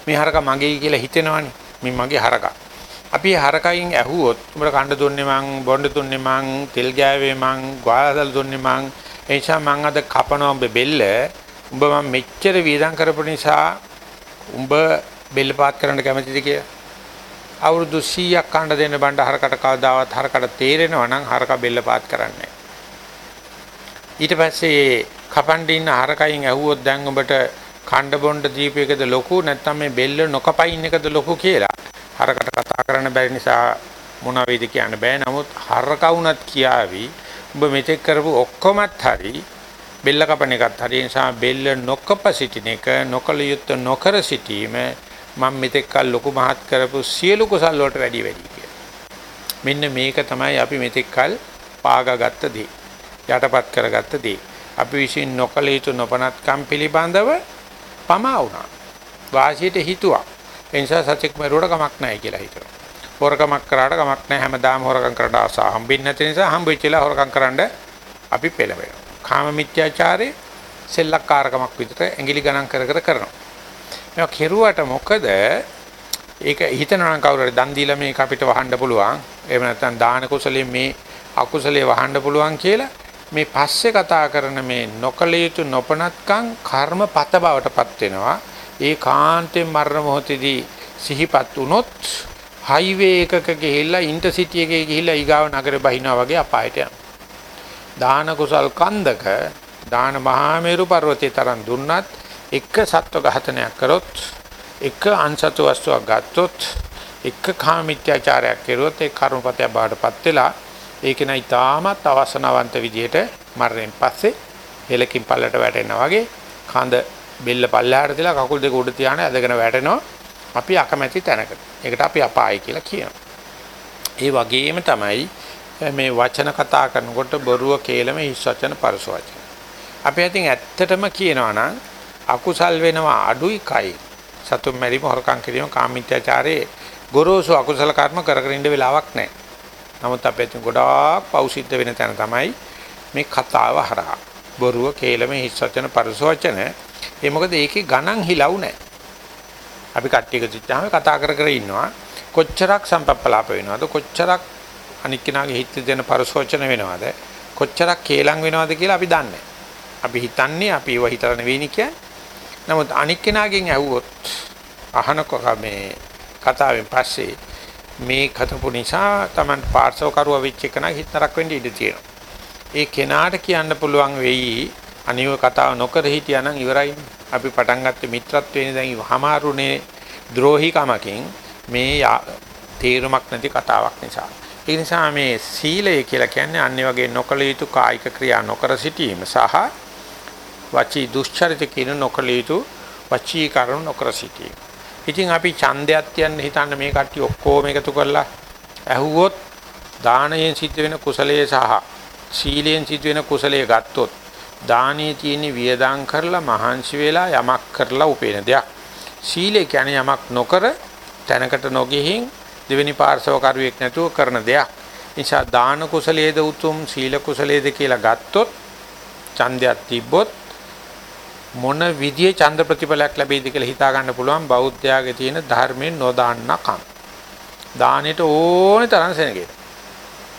මේ හරක මගේ කියලා හිතෙනවනේ. මේ මගේ හරක. අපි හරකයින් ඇහුවොත් උඹට කණ්ඩ දුන්නේ මං බොණ්ඩ දුන්නේ මං තෙල් ගෑවේ මං ගාසල් දුන්නේ මං ඒ නිසා මං අද කපනවා උඹ බෙල්ල. උඹ මම මෙච්චර වීදම් කරපු නිසා උඹ බෙල්ල පාත් කරන්න කැමතිද කියලා අවුරුදු 100ක් කන්න දෙන්න බණ්ඩ හරකට කවදාවත් හරකට තේරෙනවා නම් හරක බෙල්ල පාත් කරන්නේ. ඊට පස්සේ කපන්ඩින්න හරකයින් ඇහුවොත් දැන් ඔබට කණ්ඩ බොණ්ඩ දීපයකද ලොකු නැත්නම් මේ බෙල්ල නොකපයින් එකද ලොකු කියලා හරකට කතා කරන්න බැරි නිසා මොන වේද කියන්න බෑ නමුත් හරක වුණත් කියාවි ඔබ මෙතෙක් කරපු ඔක්කොමත් හරි බෙල්ල කපන එකත් හරි නිසා බෙල්ල නොකප සිටින එක නොකල යුත්තේ නොකර සිටීම මම මෙතෙක් කල් ලොකු මහත් කරපු සියලු කුසල් වලට වැඩි වැඩි කියලා. මෙන්න මේක තමයි අපි මෙතෙක් කල් පාගගත්ත දේ. යටපත් කරගත්ත දේ. අපි විශ්ින් නොකල යුතු නොපනත්කම් පිළිබඳව පමා වුණා. වාසියට හිතුවා. ඒ නිසා සත්‍යක් මරුවට කමක් නැහැ කියලා හිතුවා. හොරකමක් කරාට කමක් නැහැ හැමදාම හොරකම් කරන්න ආසා හම්බෙන්නේ නැති නිසා හම්බෙච්චලා හොරකම් කරන්න අපි පෙළඹෙනවා. කාම මිත්‍යාචාරේ සෙල්ලක්කාරකමක් විදිහට ඇඟිලි ගණන් කර කර කරනවා. මේවා කෙරුවට මොකද ඒක හිතනවා නම් කවුරු හරි දන් දීලා මේක අපිට වහන්න පුළුවන්. එහෙම නැත්නම් දාන කුසලයෙන් මේ අකුසලයේ වහන්න පුළුවන් කියලා මේ පස්සේ කතා කරන මේ නොකල යුතු නොපනත්කම් කර්මපත බවටපත් වෙනවා. ඒ කාන්තෙන් මරණ මොහොතේදී සිහිපත් වුනොත් හයිවේ එකක ගිහිල්ලා ඉන්ටර්සිටි එකේ ගිහිල්ලා ඊගාව නගරේ බහිනවා වගේ අපායට යනවා. දාන කුසල් කන්දක දාන මහාමේරු පර්වතයේ තරම් දුන්නත් එක සත්ව ඝාතනයක් කරොත් එක අන්සතු වස්තුවක් ගත්තොත් එක කාමීත්‍යාචාරයක් කෙරුවොත් ඒ කර්මපතය බාටපත් වෙලා ඒක නයි තාමත් අවසනාවන්ත විදියට මරණයෙන් පස්සේ හෙලකින් පල්ලට වැටෙනා වගේ කඳ බෙල්ල පල්ලහැට දාලා කකුල් දෙක උඩ තියාන ඇදගෙන වැටෙනවා අපි අකමැති තැනකට. ඒකට අපි අපායි කියලා කියනවා. ඒ වගේම තමයි මේ වචන කතා කරනකොට බොරුව කේලම හිස් වචන පරස වචන. අපි අතින් ඇත්තටම කියනවා නම් අකුසල් වෙනවා අඩුයි කයි. සතුම් මැරීම හොරකම් කිරීම කාමීත්‍යාචාරයේ ගොරෝසු අකුසල කර්ම කර කර ඉන්න වෙලාවක් නැහැ. නමුත් අපි අතින් ගොඩාක් පෞසිද්ධ වෙන තැන තමයි මේ කතාව හරහා. බොරුව කේලම හිස් වචන පරස වචන. ඒ මොකද ඒකේ ගණන් හිලව් නැහැ. අපි කට්ටියක සිච්චාම කතා කර කර ඉන්නවා. කොච්චරක් සම්පප්පලාප වෙනවද කොච්චරක් අනික් කෙනාගේ හිත දෙන පරසෝචන වෙනවද කොච්චරක් කේලම් වෙනවද කියලා අපි දන්නේ අපි හිතන්නේ අපි ඒව හිතලා නෙවෙයිනි කියන්නේ නමුත් අනික් කෙනාගෙන් ඇහුවොත් අහනක මේ කතාවෙන් පස්සේ මේ කතපු නිසා Taman පාර්ශව කරුවා වෙච්ච කෙනා හිතරක් වෙන්න ඉඩ තියෙනවා ඒ කෙනාට කියන්න පුළුවන් වෙයි අනිව කතාව නොකර හිටියානම් ඉවරයි අපි පටන් ගත්තේ මිත්‍රත්වේනේ දැන් වහමාරුනේ ද්‍රෝහිකමකින් මේ තේරුමක් නැති කතාවක් නිසා. ඒ නිසා මේ සීලය කියලා කියන්නේ අන්නේ වගේ නොකල යුතු කායික ක්‍රියා නොකර සිටීම සහ වචී දුෂ්චරිත කියන නොකල යුතු වචී කරුණු නොකර සිටීම. ඉතින් අපි ඡන්දයක් තියන්න හිතන්න මේ කට්ටිය ඔක්කොම එකතු කරලා ඇහුවොත් දානයෙන් සිද්ධ වෙන කුසලයේ සහ සීලයෙන් සිද්ධ වෙන කුසලයේ ගත්තොත් දානයේ තියෙන වියදම් කරලා මහන්සි වෙලා යමක් කරලා උපේන දෙයක්. සීලය කියන්නේ යමක් නොකර තැනකට නොගෙහින් දෙවෙනි පාර්ශව කරුවෙක් නැතුව කරන දෙයක්. නිසා දාන කුසලයේද උතුම් සීල කුසලයේද කියලා ගත්තොත් ඡන්දයක් තිබ්බොත් මොන විදියේ ඡන්ද ප්‍රතිඵලයක් ලැබෙයිද කියලා හිතා ගන්න පුළුවන් බෞද්ධයාගේ තියෙන ධර්මයෙන් නොදාන්නකම්. දානෙට ඕනේ තරම් සෙනගෙට.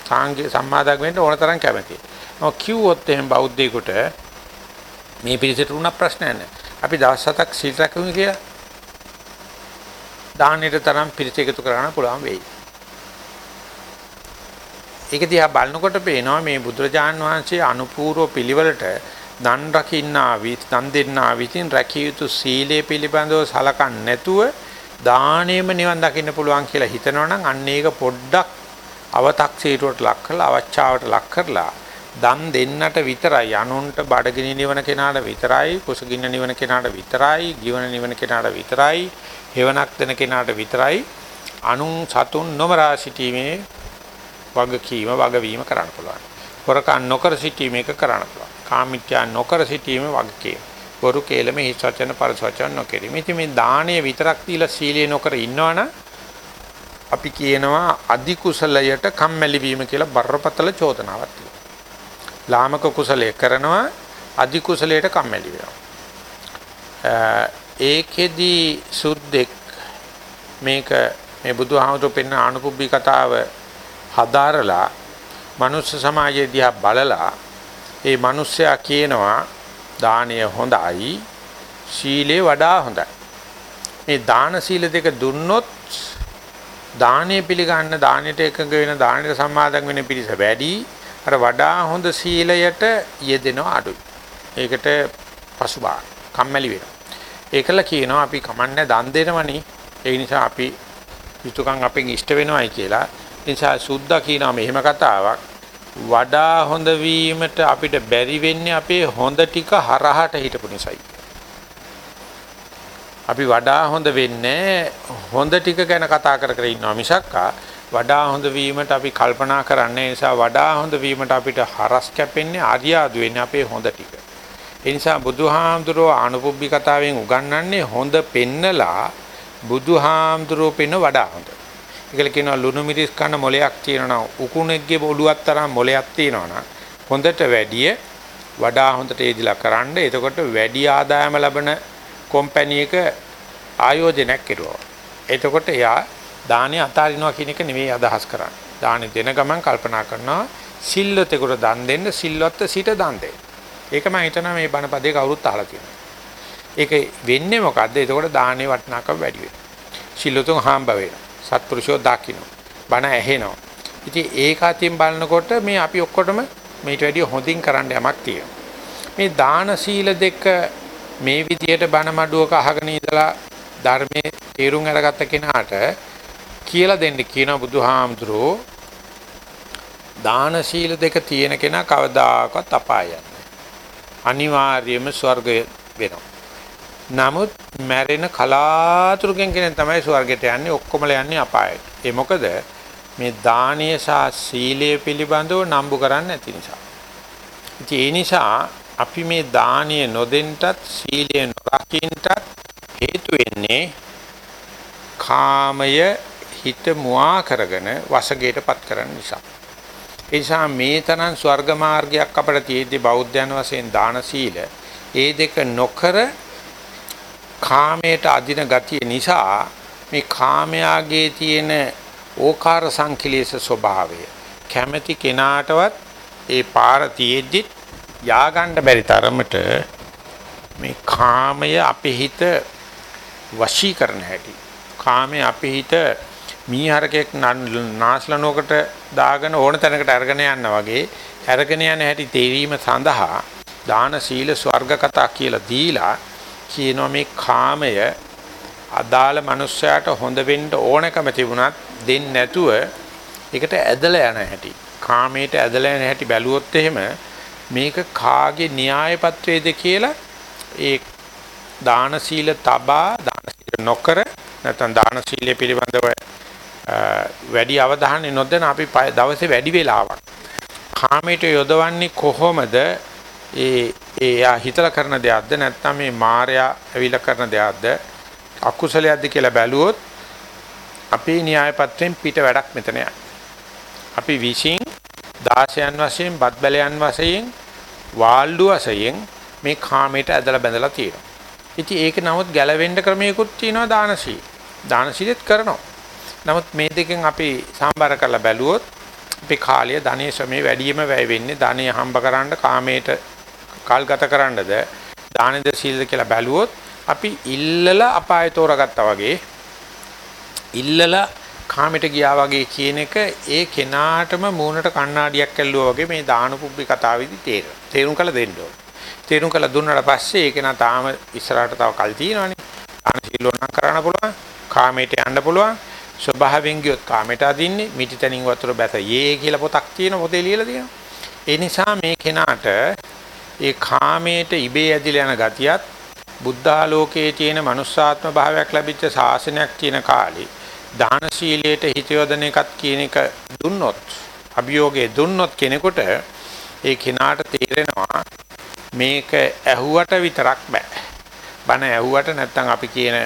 සාංගික සම්මාදක් වෙන්න ඕන තරම් කැමතියි. ඔව් කිව්වොත් එහෙනම් බෞද්ධයෙකුට මේ පිළිසෙට උන ප්‍රශ්නයක් නැහැ. අපි දවස් හතක් සීල් රැකුනේ කියලා දානෙට තරම් පිළිස එකතු කරන්න පුළුවන් වෙයි. ඒක දිහා බලනකොට පේනවා මේ බුදුරජාන් වහන්සේ අනුපූර්ව පිළිවෙලට දන් රකින්නා දන් දෙන්නා විසින් රැකිය යුතු සීලය පිළිබඳව සලකන්නේ නැතුව දාණයම නිවන් දකින්න පුළුවන් කියලා හිතනවනම් අන්න ඒක පොඩ්ඩක් අව탁සීරුවට ලක් කරලා අවචාවට ලක් කරලා දන් දෙන්නට විතරයි අනුන්ට බඩගිනි නිවන කෙනාට විතරයි කුසගින්න නිවන කෙනාට විතරයි ජීවන නිවන කෙනාට විතරයි හේවණක් දෙන කෙනාට විතරයි අනුන් සතුන් නොමරා සිටීමේ වගකීම වගවීම කරන්න පුළුවන්. හොරකම් නොකර සිටීම එක කරන්න පුළුවන්. කාමීත්‍යා නොකර සිටීම වගකීම. බොරු කේලම හිස් වචන පරස වචන නොකිරීම. ඉතින් මේ දාණය විතරක් දීලා සීලය නොකර ඉන්නවනම් අපි කියනවා අධි කුසලයට කම්මැලි වීම කියලා බරපතල චෝදනාවක් තියෙනවා. ලාමක කුසලයේ කරනවා අධි කුසලයට කම්මැලි වෙනවා. ඒකෙදි සුද්දෙක් මේක මේ බුදුහාමුදුරු පෙන්න අනුපුබ්බි කතාව හදාරලා මනුස්ස සමාජය දිහා බලලා ඒ මිනිස්සයා කියනවා දානය හොඳයි සීලේ වඩා හොඳයි. මේ දාන සීල දෙක දුන්නොත් දානය පිළිගන්න දානෙට එකඟ වෙන දානෙට සම්මාදම් වෙන පිරිස වැඩි අර වඩා හොඳ සීලයට යෙදෙනවා අඩුයි. ඒකට පසුබා කම්මැලි වෙනවා. ඒකල කියනවා අපි කමන්නේ දන් දෙනවනේ. ඒ නිසා අපි යුතුයකම් අපෙන් ඉෂ්ට වෙනවයි කියලා. ඒ නිසා සුද්ධා කියනවා මෙහෙම කතාවක්. වඩා හොඳ වීමට අපිට බැරි වෙන්නේ අපේ හොඳ ටික හරහට හිටපු නිසායි. අපි වඩා හොඳ වෙන්නේ හොඳ ටික ගැන කතා කර කර ඉන්නවා මිසක්කා වඩා හොඳ වීමට අපි කල්පනා කරන්නේ නිසා වඩා හොඳ වීමට අපිට හරස් කැපෙන්නේ ආර්යාදු වෙන්නේ අපේ හොඳ ටික. ඒ නිසා බුදුහාමුදුරෝ අනුපුබ්බි කතාවෙන් උගන්වන්නේ හොඳ පෙන්නලා බුදුහාමුදුරෝ පෙන්න වඩා හොඳ. ඒකල කියනවා ලුණු මිරිස් කන මොලයක් තියෙනවා උකුණෙක්ගේ බොළුවක් තරම් මොලයක් තියෙනවා හොඳට වැඩිය වඩා හොඳට ඒදිලා කරන්න එතකොට වැඩි ආදායම ලබන කම්පැනි එක ආයෝජනයක් කෙරුවා. එතකොට එයා දානේ අතාරිනවා කියන එක නෙවෙයි අදහස් කරන්නේ. දානේ දෙන ගමන් කල්පනා කරනවා සිල්වතෙකුට දන් දෙන්න සිල්වත් සිට දන් දෙන්න. ඒක මම හිතනවා මේ බණ පදේ කවුරුත් අහලා තියෙනවා. ඒක වෙන්නේ මොකද්ද? එතකොට දානේ වටිනාකම වැඩි වෙනවා. සිල්වතුන් හාම්බ වෙනවා. සත්පුරුෂෝ දකින්න. බණ ඇහෙනවා. ඉතින් ඒක අතින් බලනකොට මේ අපි ඔක්කොටම මේට වැඩිය හොඳින් කරන්න යමක් තියෙනවා. මේ දාන සීල දෙක මේ විදියට බණ මඩුවක අහගෙන ඉඳලා ධර්මයේ තේරුම් අරගත්ත කෙනාට කියලා දෙන්න කියන බුදුහාමුදුරෝ දාන සීල දෙක තියෙන කෙනා කවදාකවත් අපායයි. අනිවාර්යයෙන්ම ස්වර්ගය වෙනවා. නමුත් මැරෙන කලාතුරකින් කෙනෙක් තමයි ස්වර්ගයට යන්නේ ඔක්කොමලා යන්නේ අපායට. ඒ මොකද මේ දානීය සහ සීලය පිළිබඳව නම්බු කරන්නේ නැති නිසා. ඒ නිසා අපි මේ දානීය නොදෙන්නටත් සීලය නොරකින්නටත් හේතු වෙන්නේ කාමය හිත මුවා කරගෙන වසගේටපත් කරන නිසා. ඒ නිසා මේ තරම් ස්වර්ග මාර්ගයක් අපිට තියෙද්දි බෞද්ධයන් වශයෙන් දාන සීල ඒ දෙක නොකර කාමයට අදින ගතිය නිසා මේ කාමයාගේ තියෙන ඕකාර සංකලේශ ස්වභාවය. කැමැති කෙනාටවත් ඒ පාර තියෙද්දි ය아가න්න බැරි තරමට මේ කාමය අපේ හිත වශී කරන හැටි. කාමය අපේ හිත මීහරකෙක් නාස්ලනෝකට දාගෙන ඕන තැනකට අරගෙන යනවා වගේ අරගෙන යන හැටි තේරීම සඳහා දාන සීල ස්වර්ග කතා කියලා දීලා කියනවා මේ කාමය අදාළ මනුස්සයාට හොඳ වෙන්න ඕනකම තිබුණත් දෙන්නේ නැතුව ඒකට ඇදලා යන හැටි. කාමයට ඇදලා යන හැටි බැලුවොත් එහෙම මේක කාගේ න්‍යාය පත්‍රයේද කියලා ඒ දාන සීල තබා දාන සීල නොකර නැත්නම් දාන සීලය පිළිබඳව වැඩි අවධානය නොදෙන අපි දවසේ වැඩි වෙලාවක්. කාමයට යොදවන්නේ කොහොමද? ඒ ඒ හිතලා කරන දෙයක්ද නැත්නම් මේ මායя ඇවිල්ලා කරන දෙයක්ද අකුසලයක්ද කියලා බැලුවොත් අපේ න්‍යාය පත්‍රයෙන් පිට වැඩක් මෙතන අපි විශ්ින් දාසයන් වශයෙන් බත් බැලයන් වශයෙන් වාල්ඩු වශයෙන් මේ කාමයට ඇදලා බැඳලා තියෙනවා. ඉතින් ඒක නමුත් ගැලවෙන්න ක්‍රමයකුත් තියෙනවා දානශී. දානශීලෙත් කරනවා. නමුත් මේ දෙකෙන් අපි සම්බර කරලා බැලුවොත් අපේ කාලය ධනේ ශ්‍රමේ වැඩිම වැය වෙන්නේ ධනේ හම්බ කරන්න කාමයට කල් ගත කරන්නද දානෙද සීලද කියලා බැලුවොත් අපි ඉල්ලලා අපාය තෝරගත්තා වගේ ඉල්ලලා කාමයට ගියා වගේ කියන එක ඒ කෙනාටම මූණට කණ්ණාඩියක් ඇල්ලුවා වගේ මේ දාන පුබ්බි කතාවේදී තේරෙනවා. තේරුම් කළ දෙන්න ඕන. තේරුම් කළ දුන්නාට පස්සේ ඒක නා තාම ඉස්සරහට තව කල් තියෙනවනේ. දාන සීලෝණම් කරන්න පුළුවන්. කාමයට යන්න පුළුවන්. ස්වභාවයෙන් ගියොත් කාමයට අදින්නේ මිටිතනින් වතුර බැස යේ කියලා පොතක් තියෙන පොතේ ලියලා තියෙනවා. ඒ නිසා මේ කෙනාට ඒ කාමයට ඉබේ ඇදිලා යන ගතියත් බුද්ධාලෝකයේ තියෙන මනුස්සාත්ම භාවයක් ලැබිච්ච ශාසනයක් තියෙන කාලේ දාන ශීලයට හිත යොදන එකත් කියන එක දුන්නොත් අභියෝගයේ දුන්නොත් කෙනෙකුට ඒ කෙනාට තේරෙනවා මේක ඇහුවට විතරක් බෑ. බණ ඇහුවට නැත්තම් අපි කියන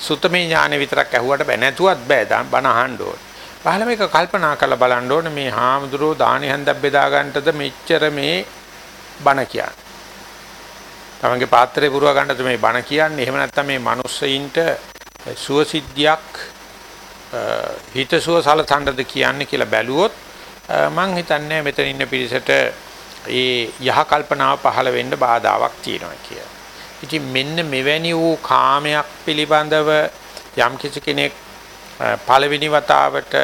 සුතමේ ඥානෙ විතරක් ඇහුවට බෑ නැතුවත් බෑ බණ අහන්න ඕනේ. පහළ මේක කල්පනා කරලා බලන්න ඕනේ මේ හාමුදුරුවෝ දානි හන්දක් බෙදා ගන්නටද මෙච්චර මේ බණ කියන්නේ. තමන්ගේ පාත්‍රය පුරව ගන්නද මේ බණ කියන්නේ එහෙම නැත්නම් මේ මිනිස්සෙයින්ට සුවසිද්ධියක් හිතසුව සලසන්නද කියන්නේ කියලා බැලුවොත් මම හිතන්නේ මෙතන ඉන්න පිරිසට ඒ යහ කල්පනාව පහළ වෙන්න බාධාවක් තියෙනවා කියලා. ඉතින් මෙන්න මෙවැනි වූ කාමයක් පිළිබඳව යම් කිසි කෙනෙක් පළවෙනි වතාවට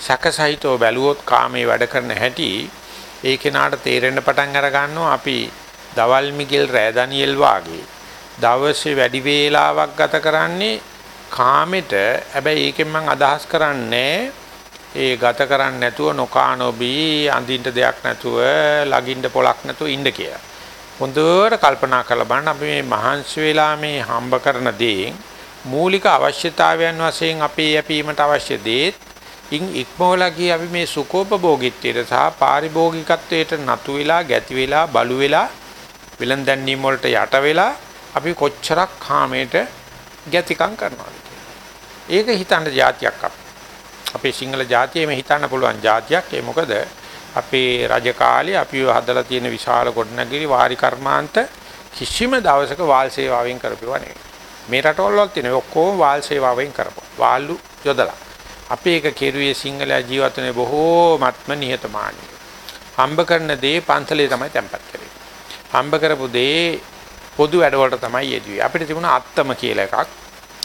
සැකසහිතව බැලුවොත් කාමයේ වැඩ කරන හැටි ඒ කෙනාට තේරෙන්න පටන් අර ගන්නවා අපි දවල් මිගෙල් රෑ ඩැනියෙල් වාගේ දවසේ වැඩි වේලාවක් ගත කරන්නේ කාමෙට හැබැයි ඒකෙන් මම අදහස් කරන්නේ ඒ ගත කරන්නේ නැතුව නොකා නොබී අඳින්න දෙයක් නැතුව ලගින්න පොලක් නැතුව ඉන්න කියලා. හොඳට කල්පනා කරලා බලන්න අපි මේ මහන්සි වෙලා මේ හම්බ කරන දේ මූලික අවශ්‍යතාවයන් වශයෙන් අපේ යැපීමට අවශ්‍ය දේත් ඉන් ඉක්මවලා ගිය අපි මේ සුකෝපභෝගීත්වයට සහ පාරිභෝගිකත්වයට නතු වෙලා ගැති වෙලා බලු වෙලා විලන්දැන්නීම් වලට යට වෙලා අපි කොච්චරක් කාමයට ගැතිකම් කරනවද ඒක හිතන්න જાතියක් අපේ සිංහල ජාතියේ මේ හිතන්න පුළුවන් જાතියක් ඒ මොකද අපේ රජ කාලේ අපිව හදලා තියෙන විශාල ගොඩනැගිලි වාරි කර්මාන්ත කිසිම දවසක වාල් සේවාවෙන් කරපුවා නෙවෙයි. මේ රටවල තියෙන ඔක්කොම වාල් සේවාවෙන් කරපුවා. වාල්ලු යොදලා. අපි ඒක කෙරුවේ සිංහල ජීවිතේ බොහෝමත්ම නිහතමානී. හම්බ කරන දේ පන්සලේ තමයි තැම්පත් කරේ. හම්බ කරපු දේ පොදු වැඩවලට තමයි යෙදුවේ. අපිට තිබුණ අත්තම කියලා එකක්.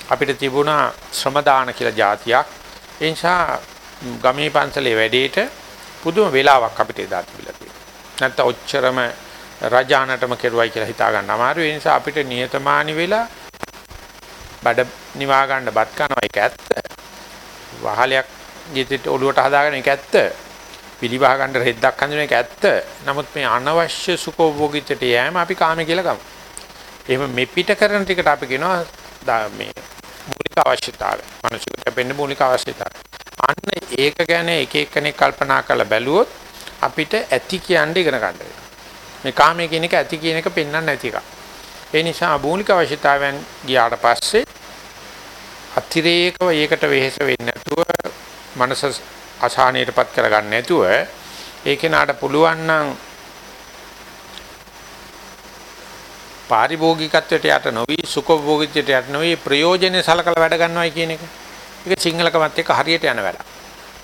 අපිට තිබුණා ශ්‍රම දාන කියලා જાතියක්. ඒ නිසා ගමේ පන්සලේ වැඩේට පුදුම වෙලාවක් අපිට එදා තිබිලා තියෙනවා. නැත්නම් ඔච්චරම රජානටම කෙරුවයි කියලා හිතා ගන්න අමාරුයි. ඒ නිසා අපිට නියතමානි වෙලා බඩ නිවා ගන්න බත් කනවා ඒක ඇත්ත. වහලයක් ගෙදරට ඔළුවට හදාගෙන ඒක ඇත්ත. පිළිවහ ගන්න රෙද්දක් හඳුන එක ඇත්ත. නමුත් මේ අනවශ්‍ය සුඛෝභෝගීත්වයට යෑම අපි කාමයේ කියලා ගමු. එහෙම මෙපිට කරන ටිකට අපි කියනවා මේ මූලික අවශ්‍යතාවය. මනුෂ්‍යකට ලැබෙන්න මූලික අවශ්‍යතාවය. අන්න ඒක ගැන එක එක්කෙනෙක් කල්පනා කරලා බැලුවොත් අපිට ඇති කියන්නේ ඉගෙන ගන්න වෙනවා. මේ කාමයේ කියන එක ඇති කියන එක පෙන්වන්න නැති එකක්. ඒ නිසා මූලික අවශ්‍යතාවයන් ගියාට පස්සේ අතිරේකව ඒකට වෙහෙස වෙන්නේ නැතුව මනස අසහනයටපත් කරගන්න නැතුව ඒ කෙනාට පුළුවන් නම් පාරිභෝගිකත්වයට යට නොවි සුඛභෝගීත්වයට යට නොවි ප්‍රයෝජනෙ සලකලා වැඩ ගන්නවයි කියන එක. ඒක සිංහලකමත් එක්ක හරියට යන වැඩක්.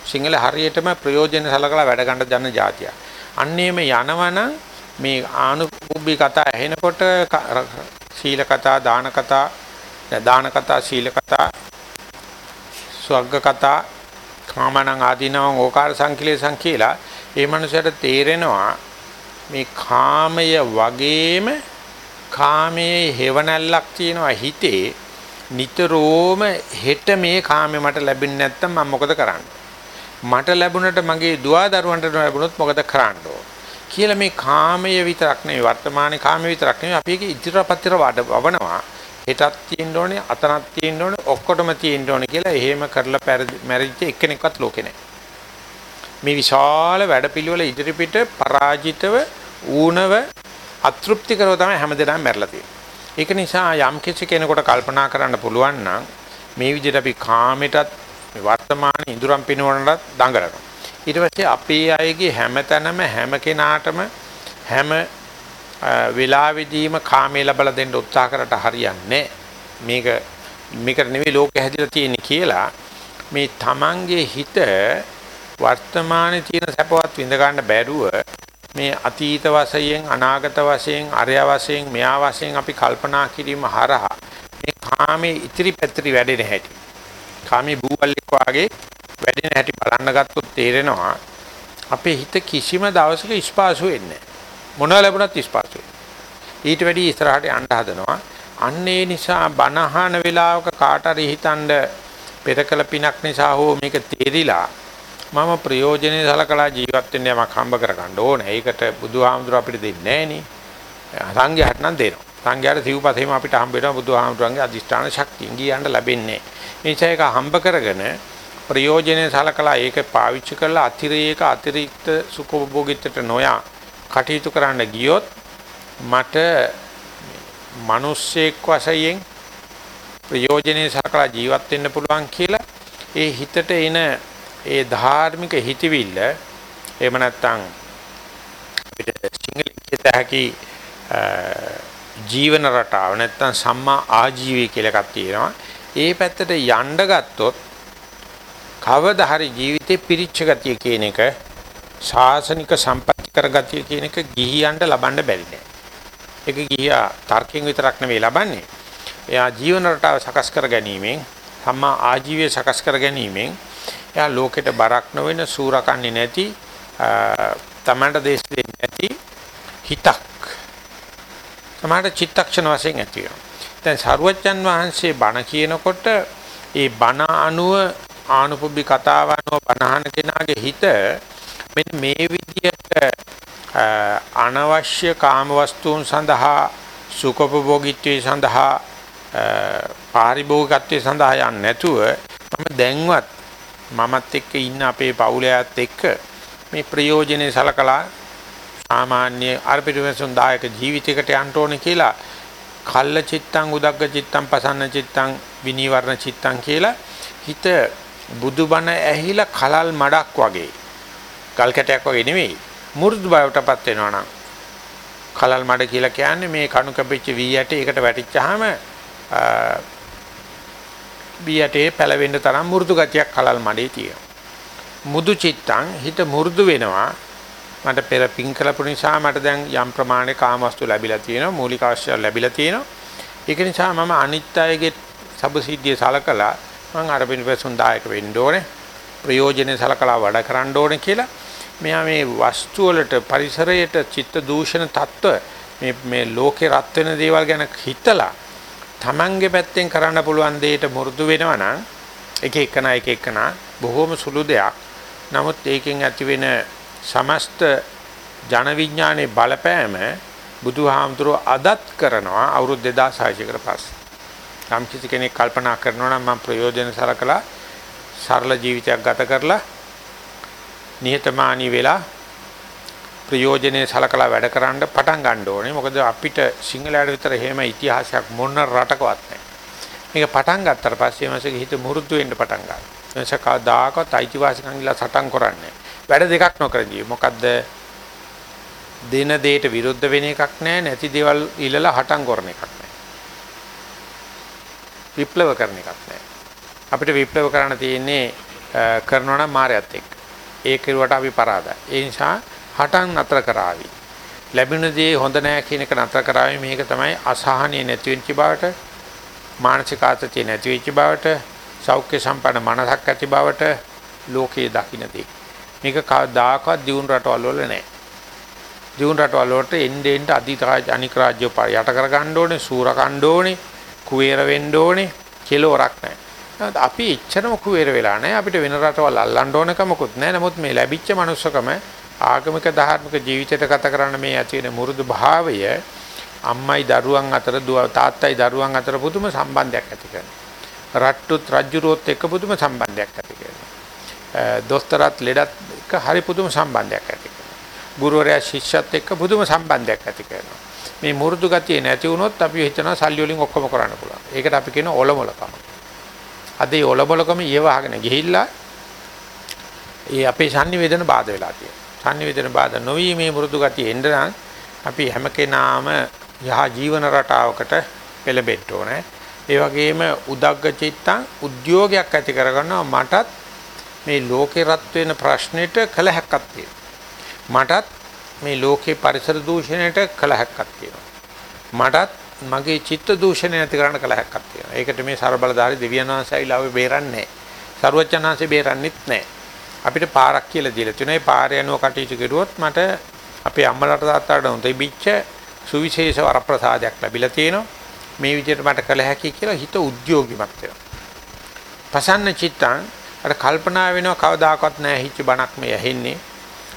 සිංහල හරියටම ප්‍රයෝජනෙ සලකලා වැඩ ගන්න දන්න જાතිය. අන්නේම යනවනම් මේ ආනුභූබි කතා ඇහෙනකොට සීල කතා දාන කතා දාන කතා සීල කතා ස්වර්ග කතා කාමණං ආදීනවං ඕකාර සංකලේසං කියලා ඒ මනුස්සයට තේරෙනවා මේ කාමය වගේම කාමයේ හේවණල්ලක් තියෙනවා හිතේ. නිතරම හෙට මේ කාමේ මට ලැබෙන්නේ නැත්තම් මම මොකද කරන්නේ? මට ලැබුණට මගේ දුවා දරුවන්ට ලැබුණොත් මොකද කරන්න කියලා මේ කාමයේ විතරක් නෙවෙයි වර්තමානයේ කාමයේ විතරක් නෙවෙයි අපි ඒක ඉදිරියපත්තර වවනවා. හෙටත් තියෙන්න ඕනේ අතනත් තියෙන්න ඕනේ ඔක්කොටම තියෙන්න ඕනේ කියලා එහෙම කරලා මැරිච්ච එක්කෙනෙක්වත් ලෝකේ නැහැ. මේ විශාල වැඩපිළිවෙල ඉදිරිපිට පරාජිතව ඌනව අතෘප්තිකරව තමයි හැමදේම මැරලා තියෙන්නේ. ඒක නිසා යම් කිසි කෙනෙකුට කල්පනා කරන්න පුළුවන් නම් මේ විදිහට අපි කාමයටත් වර්තමාන ඉඳුරම් පිනවනටත් දඟලනවා. ඊට පස්සේ අපේ අයගේ හැමතැනම හැම කෙනාටම හැම වෙලාවෙදීම කාමයේ ලබලා දෙන්න උත්සාහ කරට හරියන්නේ. මේක මේකට නෙවෙයි ලෝකෙ හැදිලා තියෙන්නේ කියලා මේ Tamange හිත වර්තමානයේ තියෙන සැපවත් විඳ ගන්න බැරුව මේ අතීත වශයෙන් අනාගත වශයෙන් අරය වශයෙන් මෙයා වශයෙන් අපි කල්පනා කිරීම හරහා මේ කාමයේ ඉතිරි පැතිරි වැඩෙන හැටි. කාමයේ බූවල්ෙක් වාගේ වැඩෙන හැටි බලන්න ගත්තොත් තේරෙනවා අපේ හිත කිසිම දවසක ස්පාසු වෙන්නේ නැහැ. මොනවා ලැබුණත් ඉස්පාසුයි. ඊට වැඩි ඉස්සරහට යන්න හදනවා. අන්න ඒ නිසා බනහන වෙලාවක කාට හරි හිතනද පෙරකල පිනක් නිසා හෝ මේක තේරිලා මම ප්‍රයෝජනෙ සලකලා ජීවත් වෙන්න යමක් හම්බ කරගන්න ඕනේ. ඒකට බුදුහාමුදුර අපිට දෙන්නේ නැහනේ. සංඝයාට නම් දෙනවා. සංඝයාට සිව්පසෙම අපිට හම්බ වෙනවා බුදුහාමුදුරන්ගේ අදිෂ්ඨාන ශක්තියෙන් ගියන්න ලැබෙන්නේ. ඒ නිසා ඒක හම්බ කරගෙන ප්‍රයෝජනෙ සලකලා ඒක පාවිච්චි කරලා අතිරේක අතිරික්ත සුඛෝභෝගීත්වයට නොයා කටයුතු කරන්න ගියොත් මට මිනිස්සෙක් වශයෙන් ප්‍රයෝජනෙයි සලකලා ජීවත් වෙන්න පුළුවන් කියලා ඒ හිතට එන ඒ ධාර්මික හිතවිල්ල එහෙම නැත්නම් අපිට සිංහලෙන් කියත හැකි ජීවන රටාව නැත්නම් සම්මා ආජීවය කියලා එකක් තියෙනවා. ඒ පැත්තට යන්න ගත්තොත් කවදා හරි ජීවිතේ පිරිච්ච ගතිය කියන එක ශාසනික සම්පත්‍ති කරගතිය කියන එක ගිහියන්ට ලබන්න බැරි නෑ. ඒක ගිහියා තර්කයෙන් විතරක් නෙවෙයි ලබන්නේ. එයා ජීවන රටාව සකස් කර ගැනීමෙන් සම්මා ආජීවය සකස් කර ගැනීමෙන් එයා ලෝකෙට බරක් නොවන සූරකන්නේ නැති තමන්ට දේශ දෙන්නේ නැති හිතක් සමහර චිත්තක්ෂණ වශයෙන් ඇති වෙනවා. දැන් සරුවච්චන් වහන්සේ බණ කියනකොට ඒ බණ අනුව ආනුපුබ්බි කතාව අනුව බණහන කෙනාගේ හිත මෙන්න මේ විදියට අනවශ්‍ය කාම වස්තුන් සඳහා සුඛෝපභෝගීත්වයේ සඳහා පාරිභෝගිකත්වයේ සඳහා යන්නේ නැතුව මම දැන්වත් මමත් එක්ක ඉන්න අපේ පවුලයාත් එක්ක මේ ප්‍රයෝජනේ සලකලා සාමාන්‍ය අර්පිතවසුන් දායක ජීවිතයකට යන්න ඕනේ කියලා කල්ල චිත්තං උදග්ග චිත්තං පසන්න චිත්තං විනීවරණ චිත්තං කියලා හිත බුදුබණ ඇහිලා කලල් මඩක් වගේ ගල් කැටයක් වගේ නෙවෙයි මුරුදු බවටපත් වෙනවා නම් කලල් මඩ කියලා කියන්නේ මේ කණු කැපිච්ච වී ඇට ඒකට වැටිච්චාම වී ඇටේ පැලවෙන්න තරම් මුරුදු ගතියක් කලල් මඩේ තියෙනවා. මුදු චිත්තං හිත මුරුදු වෙනවා. මට පෙර පිං කළපු නිසා මට දැන් යම් ප්‍රමාණයක කාමවස්තු ලැබිලා තියෙනවා මූලික අවශ්‍යතාවය ලැබිලා තියෙනවා. ඒක නිසා මම අනිත් අයගේ සබසිද්ධිය සලකලා මං අර පිළිපැසුන් දායක වෙන්න ඕනේ. ප්‍රයෝජනේ සලකලා වැඩ කරන්න ඕනේ කියලා මෙයා මේ වස්තු වලට පරිසරයට චිත්ත දූෂණ తত্ত্ব මේ මේ ලෝකේ රත් වෙන දේවල් ගැන හිතලා Tamange පැත්තෙන් කරන්න පුළුවන් දෙයට මුරුදු වෙනවා නම් එක එකනා එක එකනා බොහොම සුළු දෙයක්. නමුත් ඒකෙන් ඇතිවෙන සමස්ත ජන විඥානයේ බලපෑම බුදුහාමුදුරුව අදත් කරනවා අවුරුදු 2600 කට පස්සේ. යම් කිසි කෙනෙක් කල්පනා කරනවා නම් මම ප්‍රයෝජන සලකලා සරල ජීවිතයක් ගත කරලා නිහතමානී වෙලා ප්‍රයෝජනේ සලකලා වැඩ කරන්න පටන් ගන්න ඕනේ. මොකද අපිට සිංහලයට විතර එහෙම ඉතිහාසයක් මොන රටකවත් නැහැ. මේක පටන් ගත්තට පස්සේ මාසෙක හිත මුරුදු වෙන්න පටන් ගන්නවා. එනිසා කවදාකවත් අයිතිවාසිකම් ඉල්ල සටන් කරන්නේ. වැඩ දෙකක් නොකර ජීව. මොකද්ද? දින දෙයට විරුද්ධ වෙන එකක් නැහැ. නැති දේවල් ඉල්ලලා හටන් කරන එකක් නැහැ. විප්ලව කරන එකක් නැහැ. අපිට විප්ලව කරන්න තියෙන්නේ කරනවා නම් මායයත් එක්ක. ඒ කෙරුවට අපි පරාදයි. ඒ නිසා හටන් නතර කරાવી. ලැබෙන දේ හොඳ නෑ කියන එක නතර කරાવી මේක තමයි අසහනිය නැති වෙච්ච බවට මානසික ආතතිය නැති වෙච්ච බවට සෞඛ්‍ය සම්පන්න මනසක් ඇති බවට ලෝකයේ දකින්නදී මේක කවදාකවත් දියුණු රටවල් වල නෑ දියුණු රටවල් වලට එන්නේ එන්නේ අධිරාජ අනික් රාජ්‍ය යට කර ගන්න ඕනේ සූර කණ්ඩ ඕනේ කුවේර වෙන්න ඕනේ කෙලවරක් නැහැ අපි එච්චරම කුවේර වෙලා නැහැ අපිට වෙන රටවල් අල්ලන්න ඕනකමකුත් නැහැ නමුත් මේ ලැබිච්ච manussකම ආගමික ධාර්මික ජීවිතයට ගත කරන්න මේ ඇති වෙන මුරුදු භාවය අම්මයි දරුවන් අතර තාත්තයි දරුවන් අතර පුදුම සම්බන්ධයක් ඇති කරනවා. රට්ටුත් රජුරුවත් එක්ක පුදුම සම්බන්ධයක් ඇති කරනවා. දොස්තරත් ලෙඩත් එක්ක හරි පුදුම සම්බන්ධයක් ඇති කරනවා. ගුරුවරයා ශිෂ්‍යත් එක්ක පුදුම සම්බන්ධයක් ඇති කරනවා. මේ මුරුදු ගතිය නැති වුණොත් අපි හිතනවා සල්ලි වලින් ඔක්කොම කරන්න පුළුවන්. ඒකට අපි කියන ඔලොමලකම. අද මේ ඔලොමලකම ඊවහගෙන ගිහිල්ලා ඒ අපේ sannivedana බාධා වෙලා තියෙනවා. සංනිවේදන බාධා නොවි මේ මෘදු ගතිය එන්න නම් අපි හැම කෙනාම යහ ජීවන රටාවකට පෙළඹෙන්න ඕනේ. ඒ වගේම උදග්ග චිත්තං උද්‍යෝගයක් ඇති කරගන්නවා මටත් මේ ලෝකේ රත් වෙන ප්‍රශ්නෙට කලහක්ක් තියෙනවා. මටත් මේ ලෝකේ පරිසර දූෂණයට කලහක්ක් තියෙනවා. මටත් මගේ චිත්ත දූෂණය නැති කරන්න කලහක්ක් තියෙනවා. ඒකට මේ ਸਰබලධාරී දෙවියන් වහන්සේයිලා අපි බේරන්නේ නැහැ. සරුවචනාංශේ බේරන්නෙත් නැහැ. අපිට පාරක් කියලා දීලා තියෙනවා. ඒ පාර යනුව කටයුතු කරුවොත් මට අපේ අම්මලාට තාත්තාට උන්ට ඉබිච්ච සුවිශේෂ වරප්‍රසාදයක් ලැබිලා තියෙනවා. මේ විදිහට මට කළ හැකි කියලා හිත උද්‍යෝගිමත් වෙනවා. පසන්න චිත්තං අර කල්පනා වෙනවා කවදාකවත් නැහැ හිච්ච බණක් මේ ඇහෙන්නේ.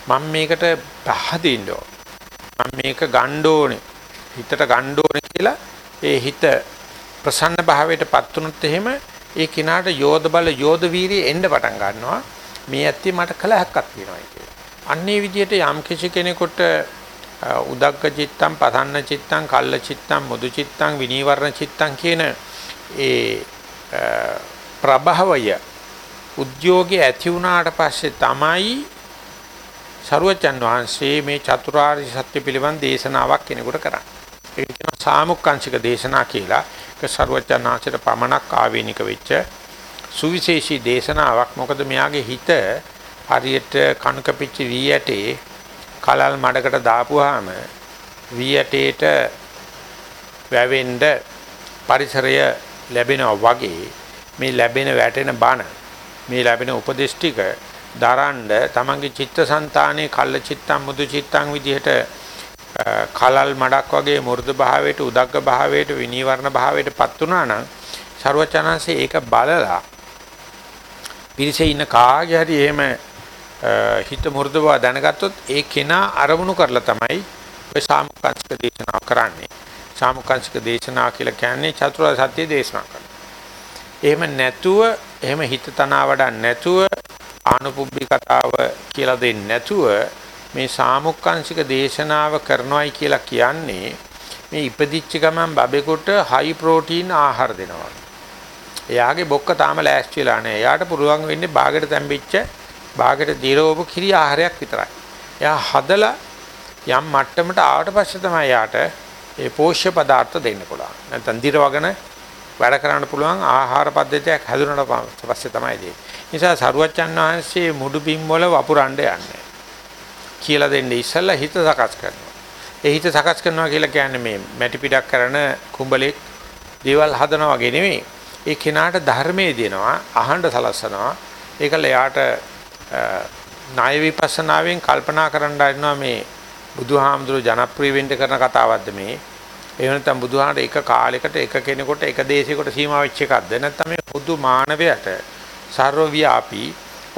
මම මේකට පහදින්න මම මේක ගන්න ඕනේ. හිතට ගන්න ඕනේ කියලා ඒ හිත ප්‍රසන්න භාවයටපත් වුනොත් එහෙම ඒ කිනාට යෝධ බල යෝධ වීරිය එන්න පටන් ගන්නවා. මේ ඇත්තේ මට කලහක්ක් තියෙනවා කියලා. අන්නේ විදිහට යම් කිසි කෙනෙකුට උදග්ග චිත්තං, පතන්න චිත්තං, කල්ල චිත්තං, මුදු චිත්තං, විනීවරණ චිත්තං කියන ඒ ප්‍රභවය උද්‍යෝගයේ ඇති වුණාට පස්සේ තමයි සරුවචන් වහන්සේ මේ චතුරාර්ය සත්‍ය පිළිබඳ දේශනාවක් කෙනෙකුට කරන්නේ. ඒක කියනවා සාමුක්කාංශික දේශනා කියලා. ඒක සරුවචන් වහන්සේට පමණක් ආවේනික වෙච්ච සුවිශේෂී දේශනාවක් මොකද මෙයාගේ හිත හරියට කණක පිච්ච වී ඇටේ කලල් මඩකට දාපුවාම වී ඇටේට වැවෙන්න පරිසරය ලැබෙනවා වගේ මේ ලැබෙන වැටෙන බණ මේ ලැබෙන උපදේශ ටික දරන්න තමන්ගේ චිත්තසංතානයේ කල්ල චිත්තං මුදු චිත්තං විදිහට කලල් මඩක් වගේ මෘදු භාවයට උදග්ග භාවයට විනීවරණ භාවයට පත් වුණා නම් ਸਰවචනanse ඒක බලලා පිරිසේ ඉන්න කාගේ හරි එහෙම හිත මෘදු බව දැනගත්තොත් ඒ කෙනා අරමුණු කරලා තමයි ඔය සාමුකාංශික දේශනාව කරන්නේ. සාමුකාංශික දේශනාව කියලා කියන්නේ චතුරාර්ය සත්‍ය දේශනා කරනවා. එහෙම නැතුව එහෙම හිත තනවා වඩා නැතුව ආනුපුබ්බි කතාව කියලා දෙන්නේ නැතුව මේ සාමුක්කාංශික දේශනාව කරනවායි කියලා කියන්නේ මේ ඉපදිච්ච ගමන් බබෙකුට හයි ප්‍රෝටීන් ආහාර දෙනවා. එයාගේ බොක්ක තාම ලෑස්ති වෙලා නැහැ. එයාට පුළුවන් වෙන්නේ බාගෙට තැම්බිච්ච බාගෙට දිරවපු කිරි ආහාරයක් විතරයි. එයා හදලා යම් මට්ටමකට ආවට පස්සේ තමයි එයාට ඒ පෝෂ්‍ය පදාර්ථ දෙන්න පුළුවන්. නැත්නම් දිරවගෙන වැඩ කරන්න පුළුවන් ආහාර පද්ධතියක් හැදුනට පස්සේ තමයි දෙන්නේ. නිසා සරුවච්චන් වහන්සේ මුඩු බිම් වල වපුරන්න යන්නේ. කියලා දෙන්නේ ඉස්සල්ලා හිත සකස් කරනවා. ඒ හිත සකස් කරනවා කියලා කියන්නේ මේ මැටි පිටක් කරන කුඹලෙක් දේවල් හදනවා වගේ නෙමෙයි. ඒ කෙනාට ධර්මයේ දෙනවා අහන්න සලස්සනවා ඒකල එයාට ණය විපස්සනාවෙන් කල්පනා කරන්න හදනවා මේ බුදුහාමුදුරු ජනප්‍රිය වෙන්න කරන කතාවක්ද මේ එහෙම නැත්නම් බුදුහාමර එක කාලයකට එක කෙනෙකුට එක දේශයකට සීමා වෙච්ච එකක්ද නැත්නම් මේ බුදු මානවයට ਸਰවව්‍යාපී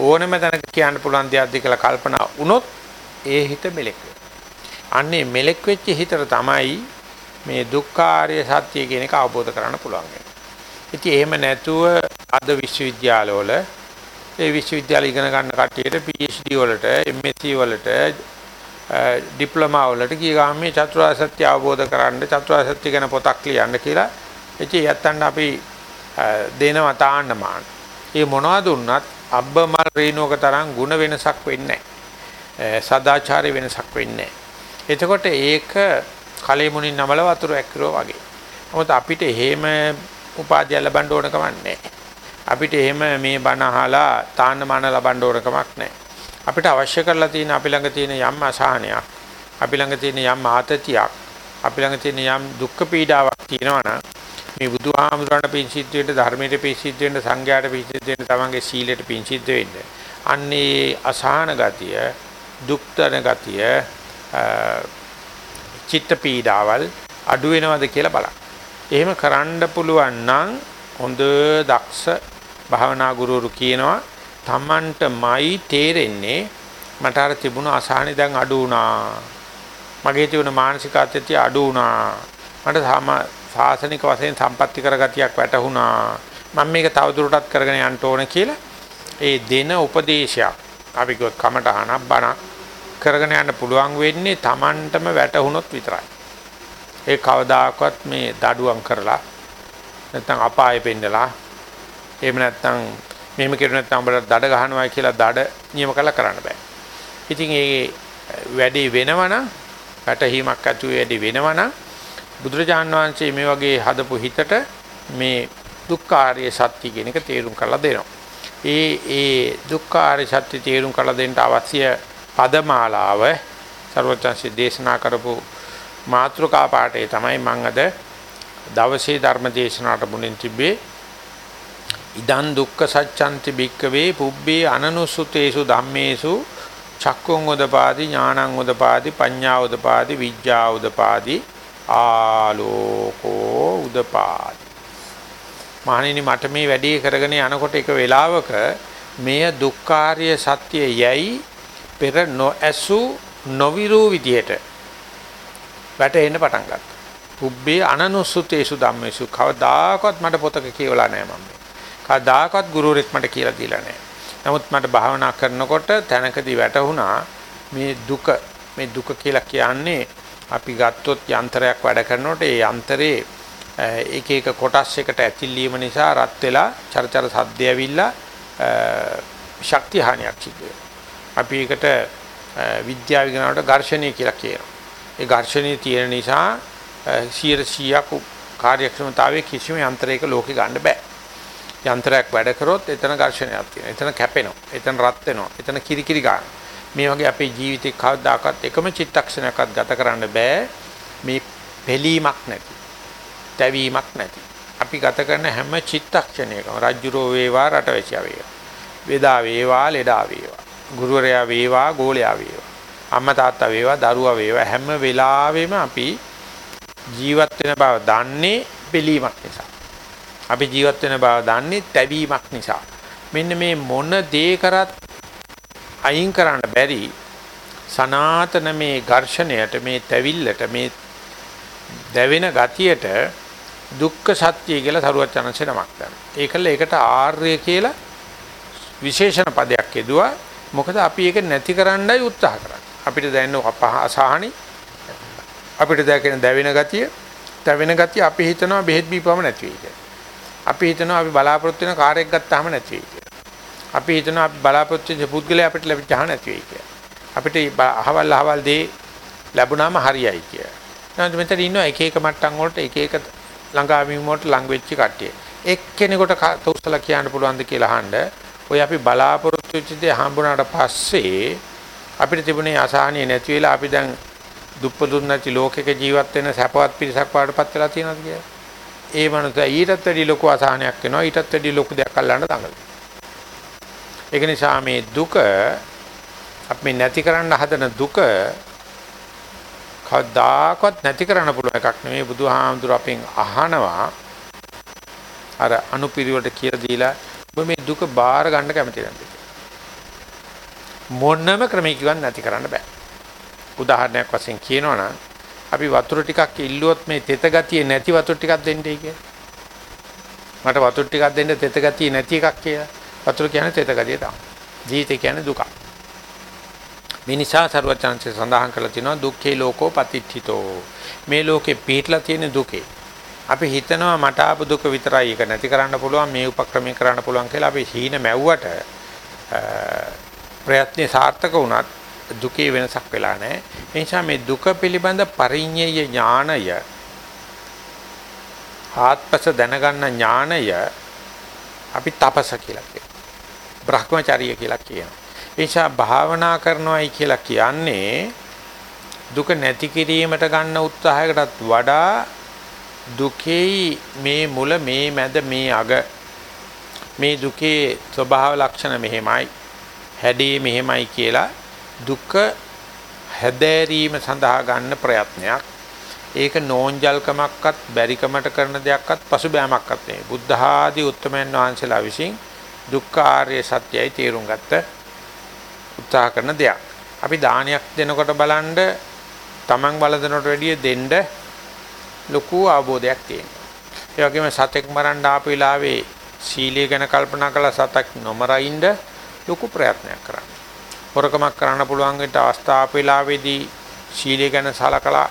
ඕනම තැනක කියන්න පුළුවන් දෙයක්ද කියලා කල්පනා වුණොත් ඒ හිත මෙලෙක් අන්නේ මෙලෙක් වෙච්ච හිතට තමයි මේ දුක්ඛාරය සත්‍ය කියන එක අවබෝධ කරගන්න පුළුවන්. ඉතින් එහෙම නැතුව අද විශ්වවිද්‍යාලවල ඒ විශ්වවිද්‍යාල ඉගෙන ගන්න කට්ටියට PhD වලට MSc වලට ඩිප්ලෝමා වලට ගිය ගාමේ චතුරාර්ය සත්‍ය අවබෝධ කරගන්න චතුරාර්ය සත්‍ය ගැන පොතක් ලියන්න කියලා එචේ යත්තන්න අපි දෙනවා තාන්න මාන. ඒ මොනවද දුන්නත් අබ්බමල් රේණුවක තරම් ಗುಣ වෙනසක් වෙන්නේ නැහැ. සදාචාරي වෙනසක් වෙන්නේ නැහැ. එතකොට ඒක කලෙ මුණින් නමල වතුර ඇක්කරෝ වගේ. මොකද අපිට එහෙම උපාධිය ලබන්න ඕන කමක් නැහැ. අපිට එහෙම මේ බණ අහලා තාන්න මාන ලබන්න ඕන කමක් නැහැ. අපිට අවශ්‍ය කරලා තියෙන අපි ළඟ තියෙන යම් අසහනයක්, අපි ළඟ තියෙන යම් ආතතියක්, අපි ළඟ තියෙන යම් දුක් පීඩාවක් තියෙනවා නම් මේ බුදුහාමුදුරණ පිංසිද්ධ වෙන්න, ධර්මයට පිංසිද්ධ වෙන්න, සංඝයාට පිංසිද්ධ වෙන්න, තමන්ගේ සීලයට පිංසිද්ධ වෙන්න. අන්නේ අසහන ගතිය, දුක්තන ගතිය, චිත්ත පීඩාවල් අඩු වෙනවද කියලා බලන්න. එහෙම කරන්න පුළුවන් නම් හොඳ දක්ෂ භාවනා ගුරුවරු කියනවා Tamanටමයි තේරෙන්නේ මට අර තිබුණ අසහනෙ දැන් අඩු වුණා. මගේ තිබුණ මානසික අත්‍යතිය අඩු වුණා. මට සාසනික වශයෙන් සම්පත්‍ති කරගතියක් වැටහුණා. මම මේක තවදුරටත් කරගෙන යන්න ඕන කියලා ඒ දෙන උපදේශයක් අපි කිව්වොත් කමටහන බණ කරගෙන යන්න පුළුවන් වෙන්නේ Tamanටම වැටහුණොත් විතරයි. ඒ කවදාකවත් මේ දඩුවම් කරලා නැත්නම් අපායෙ පෙන්නලා එහෙම නැත්නම් මෙහෙම කෙරුව නැත්නම් උඹට දඩ ගහනවා කියලා දඩ නියම කළා කරන්න බෑ. ඉතින් ඒ වැඩේ වෙනවනම් වැටහීමක් ඇති වැඩි වෙනවනම් බුදුරජාන් වහන්සේ මේ වගේ හදපු හිතට මේ දුක්ඛාරිය සත්‍ය කියන එක තේරුම් කරලා දෙනවා. ඒ ඒ දුක්ඛාරිය සත්‍ය තේරුම් කරලා දෙන්න අවශ්‍ය පදමාලාව ਸਰවචන්සි දේශනා කරපු මාත්‍රකා පාඩේ තමයි මම අද දවසේ ධර්ම දේශනාවට මුලින් තිබේ ඉදන් දුක්ඛ සත්‍යන්ති භික්කවේ පුබ්බේ අනනුසුතේසු ධම්මේසු චක්කුං උදපාදි ඥානං උදපාදි පඤ්ඤා උදපාදි විඥා උදපාදි ආලෝකෝ උදපාදි. මහණෙනි මට මේ වැඩේ කරගෙන යනකොට එක වෙලාවක මෙය දුක්ඛාරිය සත්‍ය යයි පෙර නොඇසු නොවිරු විදියට වැටෙන්න පටන් ගත්තා. පුබ්බේ අනනුසුතේසු ධම්මේසු කවදාකවත් මට පොතක කියවලා නැහැ මම. කවදාකවත් ගුරුවරෙක් මට කියලා දීලා නැහැ. නමුත් මට භාවනා කරනකොට තැනකදී වැටහුණා මේ දුක මේ දුක කියලා කියන්නේ අපි ගත්තොත් යන්ත්‍රයක් වැඩ කරනකොට ඒ යන්ත්‍රේ එක එක කොටස් එකට ඇතිල්ලීම නිසා රත් වෙලා චරචර සද්ද ඇවිල්ලා ශක්ති හානියක් සිදු අපි ඒකට විද්‍යාව ඉගෙනනකොට ඝර්ෂණය කියලා කියනවා. ඒ ඝර්ෂණය තියෙන නිසා 100ක් කාර්යක්ෂමතාවයේ කිසිම යන්ත්‍රයක ලෝකෙ ගන්න බෑ. යන්ත්‍රයක් වැඩ කරොත් එතන ඝර්ෂණයක් තියෙනවා. එතන කැපෙනවා. එතන රත් වෙනවා. එතන කිරිකිරි ගන්න. මේ වගේ අපේ ජීවිතේ කවදාකවත් එකම චිත්තක්ෂණයක්වත් ගත කරන්න බෑ මේ පෙලීමක් නැති. තැවීමක් නැති. අපි ගත කරන හැම චිත්තක්ෂණයකම රජ්ජුරෝ වේවා රටවැසියා වේවා. වේදා වේවා ලෙඩා වේවා. ගුරුවරයා වේවා ගෝලයා වේවා. අම්මා තාත්තා වේවා දරුවා වේවා හැම වෙලාවෙම අපි ජීවත් වෙන බව දන්නේ පිළීමක් නිසා. අපි ජීවත් වෙන බව දන්නේ තැවීමක් නිසා. මෙන්න මේ මොන දේ කරත් අයින් කරන්න බැරි සනාතන මේ ඝර්ෂණයට මේ තැවිල්ලට මේ දැවෙන ගතියට දුක්ඛ සත්‍ය කියලා සරුවත් චනන්සේ නමක් ගන්න. ඒකල ඒකට ආර්ය කියලා විශේෂණ පදයක් යදුවා. මොකද අපි ඒක නැති කරන්නයි උත්සාහ කරන්නේ. අපිට දැනෙන අසහනි අපිට දැකෙන දැවෙන ගතිය, තැවෙන ගතිය අපි හිතනවා බෙහෙත් බීපම නැති වෙයි කියලා. අපි හිතනවා අපි බලාපොරොත්තු වෙන කාර්යයක් ගත්තාම නැති වෙයි කියලා. අපි හිතනවා අපි බලාපොරොත්තු වෙන පුද්ගලයා අපිට ලැබිච්චා නැති වෙයි කියලා. අපිට අහවල් අහවල් දේ ලැබුණාම හරියයි කියලා. නැත්නම් මෙතන ඉන්න එක එක මට්ටම් වලට එක එක ළඟාවීම් වලට ලඟ වෙච්ච කට්ටිය. එක්කෙනෙකුට තෝසලා කියන්න පුළුවන්ද කියලා අහන්න. ඔය අපි බලාපොරොත්තු වෙච්ච දේ හම්බුනාට පස්සේ අපිට තිබුණේ අසහනිය නැති වෙලා අපි දැන් දුප්පතුන් නැති ලෝකෙක ජීවත් වෙන සැපවත් පිරිසක් වඩපත් වෙලා තියෙනවද කියලා? ඒ මනුස්සයා ඊටත් වැඩි ලොකු අසහනයක් වෙනවා ඊටත් වැඩි ලොකු දෙයක් අල්ලන්න දඟලනවා. ඒක නිසා මේ දුක අපි නැති කරන්න හදන දුක කවදාකවත් නැති කරන්න පුළුවන් එකක් නෙමෙයි බුදුහාමුදුර අපෙන් අහනවා අර අනුපිරිවට කියලා දීලා ඔබ මේ දුක බාර ගන්න කැමති නැද්ද? මොනම ක්‍රමයකින්වත් නැති කරන්න බෑ. උදාහරණයක් වශයෙන් කියනවනම් අපි වතුර ටිකක් ඉල්ලුවොත් මේ තෙත ගතිය නැති වතුර ටිකක් දෙන්නයි කියලා මට වතුර ටිකක් දෙන්න තෙත ගතිය නැති එකක් කියලා. වතුර කියන්නේ තෙත ගතිය තමයි. ජීවිතය කියන්නේ දුකක්. මේ නිසා සරුවචාන්සේ සඳහන් කරලා තිනවා දුක්ඛේ ලෝකෝ පතිච්චිතෝ. මේ ලෝකේ පිටලා තියෙන දුකේ. අපි හිතනවා මට ආපු දුක විතරයි ඒක නැති කරන්න පුළුවන් මේ උපක්‍රමයෙන් කරන්න පුළුවන් කියලා අපි හීන මැව්වට ප්‍රයත්නේ සාර්ථක වුණත් දුකේ වෙනසක් වෙලා නැහැ. ඒ නිසා මේ දුක පිළිබඳ පරිඤ්ඤය ඥානය ආත්පස දැනගන්න ඥානය අපි තපස කියලා කියනවා. බ්‍රහ්මචාරිය කියලා කියනවා. නිසා භාවනා කරනවායි කියලා කියන්නේ දුක නැති කිරීමට ගන්න උත්සාහයකටත් වඩා දුකේ මේ මුල මේ මැද මේ අග. මේ දුකේ ස්වභාව ලක්ෂණ මෙහෙමයි. හැඩේ මෙහෙමයි කියලා දුක හැදෑරීම සඳහා ගන්න ප්‍රයත්නයක්. ඒක නෝන්ජල්කමක්වත් බැරිකමට කරන දෙයක්වත් පසුබෑමක්වත් නෙවෙයි. බුද්ධ ආදී උත්තමයන් වහන්සේලා විසින් දුක්ඛ ආර්ය සත්‍යයි තේරුම් ගත්ත උත්සාහ කරන දෙයක්. අපි දානයක් දෙනකොට බලන්න Taman බලදනට වැඩිය දෙන්න ලොකු අවබෝධයක් තියෙනවා. ඒ වගේම සතෙක් මරන්න ආපු වෙලාවේ සීලය ගැන කල්පනා කළා සතක් නොමරින්ද ලොකු ප්‍රයත්නයක් කරන්න. හොරකමක් කරන්න පුළුවන් විට අවස්ථාව වෙලාවේදී සීලය ගැන සලකලා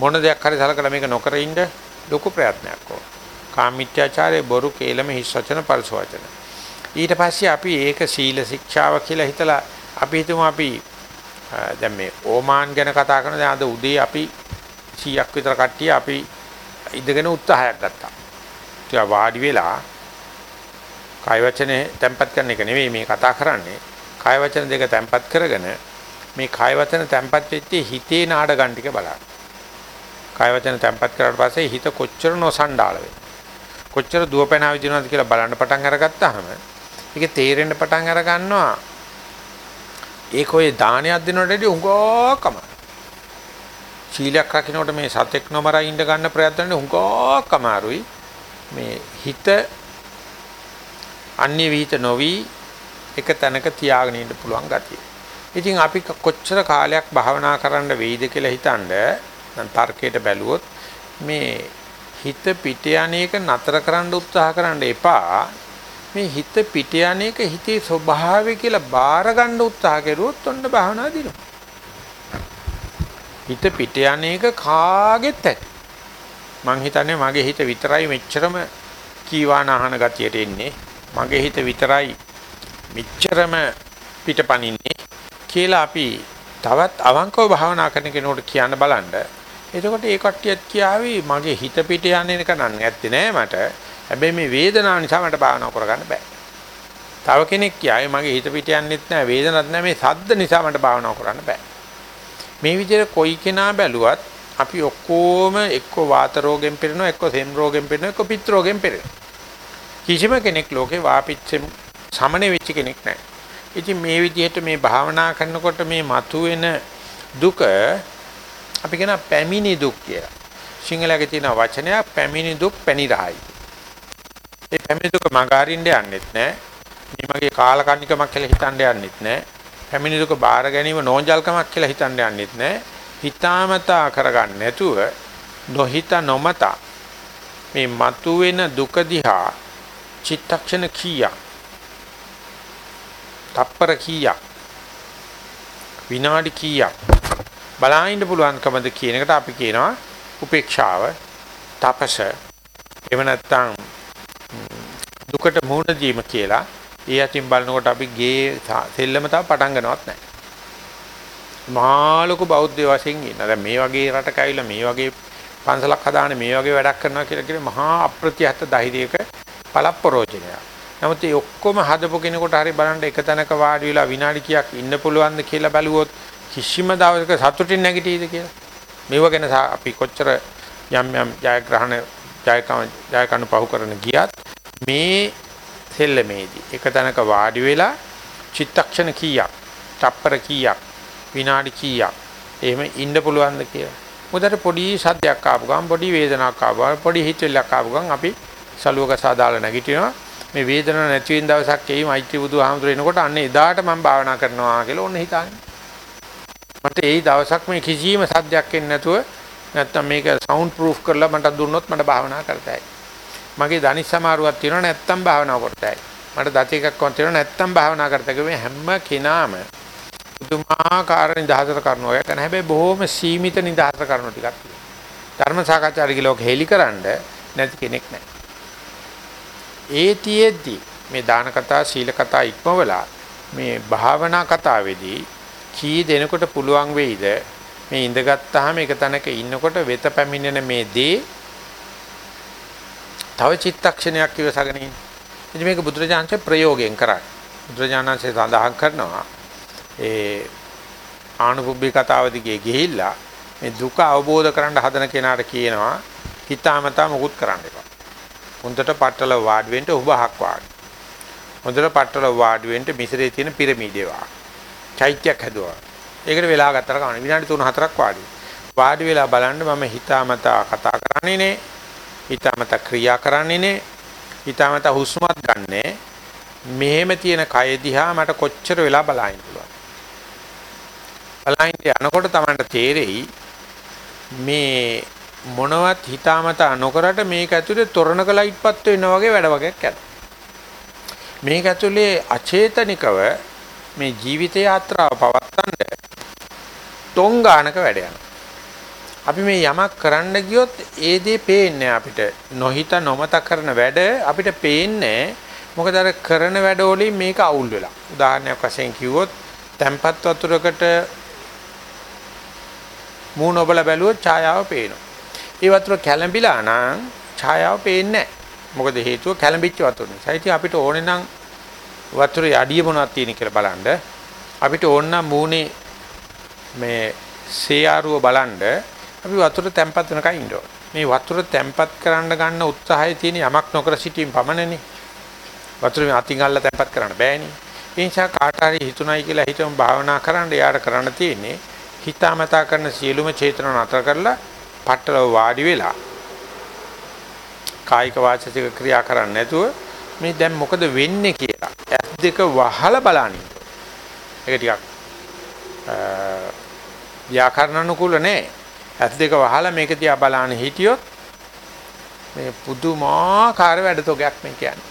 මොන දෙයක් හරි සලකලා මේක නොකර ඉන්න ලොකු ප්‍රයත්නයක් ඕන. කාමීත්‍යාචාරයේ බොරු කේලම හිස් වචන පරිස වචන. ඊට පස්සේ අපි ඒක සීල ශික්ෂාව කියලා හිතලා අපි හිතමු අපි දැන් මේ ඕමාන් ගැන කතා කරන දැන් අද උදේ අපි 100ක් විතර කට්ටිය අපි ඉඳගෙන උත්සාහයක් ගත්තා. ටික වාඩි වෙලා කාය වචනේ තැම්පත් කරන එක නෙවෙයි මේ කතා කරන්නේ. කාය වචන දෙක තැම්පත් කරගෙන මේ කාය වචන තැම්පත් වෙච්ච හිතේ නාඩගම් ටික බලන්න. කාය වචන තැම්පත් කරාට පස්සේ හිත කොච්චර නොසණ්ඩාල වෙයි. කොච්චර දුවපැනා විදිනවද කියලා බලන්න පටන් අරගත්තාම ඒක තේරෙන්න පටන් අර ගන්නවා. ඒක ඔය දානයක් දෙනකොට වැඩි උංගෝකම. සීලයක් රකින්නකොට මේ සතෙක් නොමර ඉඳ ගන්න ප්‍රයත්නනේ උංගෝකම අරුයි. මේ හිත අන්‍ය විහිත නොවි එක තැනක තියාගෙන ඉන්න පුළුවන් ගතිය. ඉතින් අපි කොච්චර කාලයක් භාවනා කරන්න වෙයිද කියලා හිතනද දැන් තර්කයට බැලුවොත් මේ හිත පිට යන්නේක නතර කරන්න උත්සාහ කරන්න එපා මේ හිත පිට යන්නේක හිතේ ස්වභාවය කියලා බාර ගන්න උත්සාහ කරුවොත් ඔන්න භාවනා දිනුවා. හිත පිට යන්නේක කාගෙත් ඇති. මං හිතන්නේ මගේ හිත විතරයි මෙච්චරම කීවාන අහන ගතියට එන්නේ. මගේ හිත විතරයි මෙච්චරම පිටපනින්නේ කියලා අපි තවත් අවංකව භාවනා කරන කෙනෙකුට කියන්න බලන්න. එතකොට ඒ කට්ටියත් කියාවි මගේ හිත පිට යන්නේ එක නැත්තේ නෑ මට. හැබැයි මේ වේදනාව නිසා මට භාවනා කරගන්න බෑ. තව කෙනෙක් කියයි මගේ හිත පිට යන්නෙත් නෑ වේදනත් නෑ මේ සද්ද නිසා මට භාවනා කරන්න බෑ. මේ විදිහට කොයි කෙනා බැලුවත් අපි ඔක්කොම එක්ක වාත රෝගෙන් පෙරෙනවා එක්ක සෙම් රෝගෙන් පෙරෙනවා එක්ක පිත් රෝගෙන් පෙරෙනවා. කිසිම කෙනෙක් ලෝකේ වාපිච්චෙන් සමන වෙච්ච කෙනෙක් නෑ. ඉතින් මේ විදිහට මේ භාවනා කරනකොට මේ මතුවෙන දුක අපි කියන පැමිණි දුක් කියලා. සිංහලයේ තියෙන වචනයක් පැමිණි දුක් පැනිරහයි. ඒ පැමිණි දුක මඟ අරින්න යන්නෙත් නැහැ. මේ මගේ කාලකන්නිකමක් කියලා හිතන්න යන්නෙත් නැහැ. පැමිණි දුක බාර ගැනීම නෝන්ජල්කමක් කියලා හිතන්න යන්නෙත් නැහැ. හිතාමතා කරගන්න නැතුව නොහිත නොමත මේ මතුවෙන දුක දිහා චිත්තක්ෂණ කීයක්? තප්පර කීයක්? විනාඩි කීයක්? බලහින්න පුළුවන්කමද කියන එකට අපි කියනවා උපේක්ෂාව තපස එහෙම නැත්නම් දුකට මුහුණ දීම කියලා. ඒ අතින් බලනකොට අපි ගේ සෙල්ලම තව පටන් ගන්නවත් නැහැ. මහා ලොකු බෞද්ධ වශයෙන් ඉන්න. දැන් මේ වගේ රටක ඇවිල්ලා මේ වගේ පන්සලක් හදාන මේ වගේ වැඩක් කරනවා කියලා කියන මහා අප්‍රත්‍යහත ධෛර්යයක පළප්පරෝචනය. නමුත් මේ ඔක්කොම හදපු කෙනෙකුට හරි බලන්න එක තැනක වාඩි වෙලා විනාඩි කීයක් ඉන්න පුළුවන්ද කියලා බැලුවොත් කිසිම දවසක සතුටින් නැගිටීද කියලා. මේව ගැන අපි කොච්චර යම් යම් ජයග්‍රහණ ජයකම ජයකණු පහු කරන ගියත් මේ සෙල්ලමේදී එක තැනක වාඩි වෙලා චිත්තක්ෂණ කීයක්, තප්පර කීයක්, විනාඩි කීයක් එහෙම ඉන්න පුළුවන්ද කියලා. මොකද පොඩි සද්දයක් ආපු ගමන් පොඩි වේදනාවක් ආපු ගමන් පොඩි හිතවිල්ලක් ආපු ගමන් අපි සලුවක සාදාලා නැගිටිනවා. මේ වේදනාවක් නැති වෙන දවසක් එයි මෛත්‍රී බුදුහාමුදුර එනකොට අන්න එදාට මම භාවනා කරනවා කියලා ඔන්න හිතන්නේ. මට ඒ දවසක් මේ කිසිම සද්දයක් එන්නේ නැතුව නැත්තම් මේක සවුන්ඩ් ප්‍රූෆ් කරලා මට දුන්නොත් මට භාවනා කරතයි. මගේ ධනිස් සමාරුවක් තියෙනවා නැත්තම් භාවනා කරතයි. මට දත එකක් වන් තියෙනවා නැත්තම් භාවනා කරතයි. මේ හැම කෙනාම පුදුමාකාර නිදහසට කරනවා. ඒක නෑ හැබැයි බොහොම සීමිත නිදහසට කරන ටිකක් තියෙනවා. ධර්ම සාකච්ඡාවේ ලෝක හෙලිකරනද නැති කෙනෙක් නෑ. ඒතියෙද්දි මේ දාන කතා සීල කතා ඉක්මවලා මේ භාවනා කතාවේදී කී දෙනකොට පුළුවන් වෙයිද මේ ඉඳගත්තාම එක තැනක ඉන්නකොට වෙත පැමිණෙන මේ දේ තව චිත්තක්ෂණයක් ඉවසගෙන ඉන්න. ඉතින් මේක බුදුරජාණන්සේ ප්‍රයෝගයෙන් කරන්නේ. බුදුරජාණන්සේ සඳහන් කරනවා ඒ ආනුභුබ්බී කතාව දිගේ ගිහිල්ලා මේ දුක අවබෝධ කරගන්න හදන කෙනාට කියනවා හිතාමතා මොකුත් කරන්න එපා. හොඳට පట్టල වාඩි වෙන්න උභහක් වාඩි. හොඳට පట్టල වාඩි වෙන්න මිසරේ තියෙන පිරමීඩේ වාඩි. චෛත්‍යයක් හැදුවා. ඒකට වෙලා ගතර ගන්න විනාඩි 3-4ක් වාඩි. වාඩි වෙලා බලන්න මම හිතාමතා කතා කරන්නේ නේ. හිතාමතා ක්‍රියා කරන්නේ නේ. හිතාමතා හුස්මත් ගන්නෑ. මෙහෙම තියෙන කය දිහා මට කොච්චර වෙලා බලන්න පුළුවන්. බලයින් යනකොට තමයි තේරෙයි මේ මොනවත් හිතාමතා නොකරට මේක ඇතුලේ තොරණක ලයිට්පත් වෙනා වගේ වැඩ වගේක් යනවා. මේක ඇතුලේ අචේතනිකව මේ ජීවිත යාත්‍රාව පවත්තන්න තොංගානක වැඩ යනවා. අපි මේ යමක් කරන්න ගියොත් ඒ දේ පේන්නේ අපිට නොහිත නොමත කරන වැඩ අපිට පේන්නේ මොකද අර කරන වැඩ වලින් මේක අවුල් වෙලා. උදාහරණයක් වශයෙන් කිව්වොත් තැම්පත් වතුරකට මූණ ඔබලා බැලුවොත් ඡායාව පේනවා. ඒ වතුර කැළඹිලා නම් ඡායාව පේන්නේ නැහැ. මොකද හේතුව කැළඹිච්ච වතුර නිසා. ඉතින් අපිට ඕනේ නම් වතුරේ අඩිය මොනවද තියෙන කියලා බලන්න. අපිට ඕන නම් මූණේ මේ සේයාරුව බලන්න අපි වතුර තැම්පත් වෙනකන් ඉන්න මේ වතුර තැම්පත් කරන්න ගන්න උත්සාහයේ තියෙන යමක් නොකර සිටීම පමණනේ. වතුර මේ අතින් අල්ල තැම්පත් කරන්න බෑනේ. ඒ නිසා කාට හරි හිතුණයි කියලා හිතමු භාවනා කරන්න යාට කරන්න තියෙන්නේ හිතාමතා කරන සියලුම චේතන නතර කරලා පట్టල වාඩි වෙලා කායික වාචික ක්‍රියා කරන්නේ නැතුව මේ දැන් මොකද වෙන්නේ කියලා ඇස් දෙක වහලා බලනින්න. ඒක ටිකක් ව්‍යාකරණ අනුකූල නෑ. ඇස් දෙක වහලා මේක තියා බලන හිටියොත් මේ පුදුමාකාර වැඩතොගයක් මේ කියන්නේ.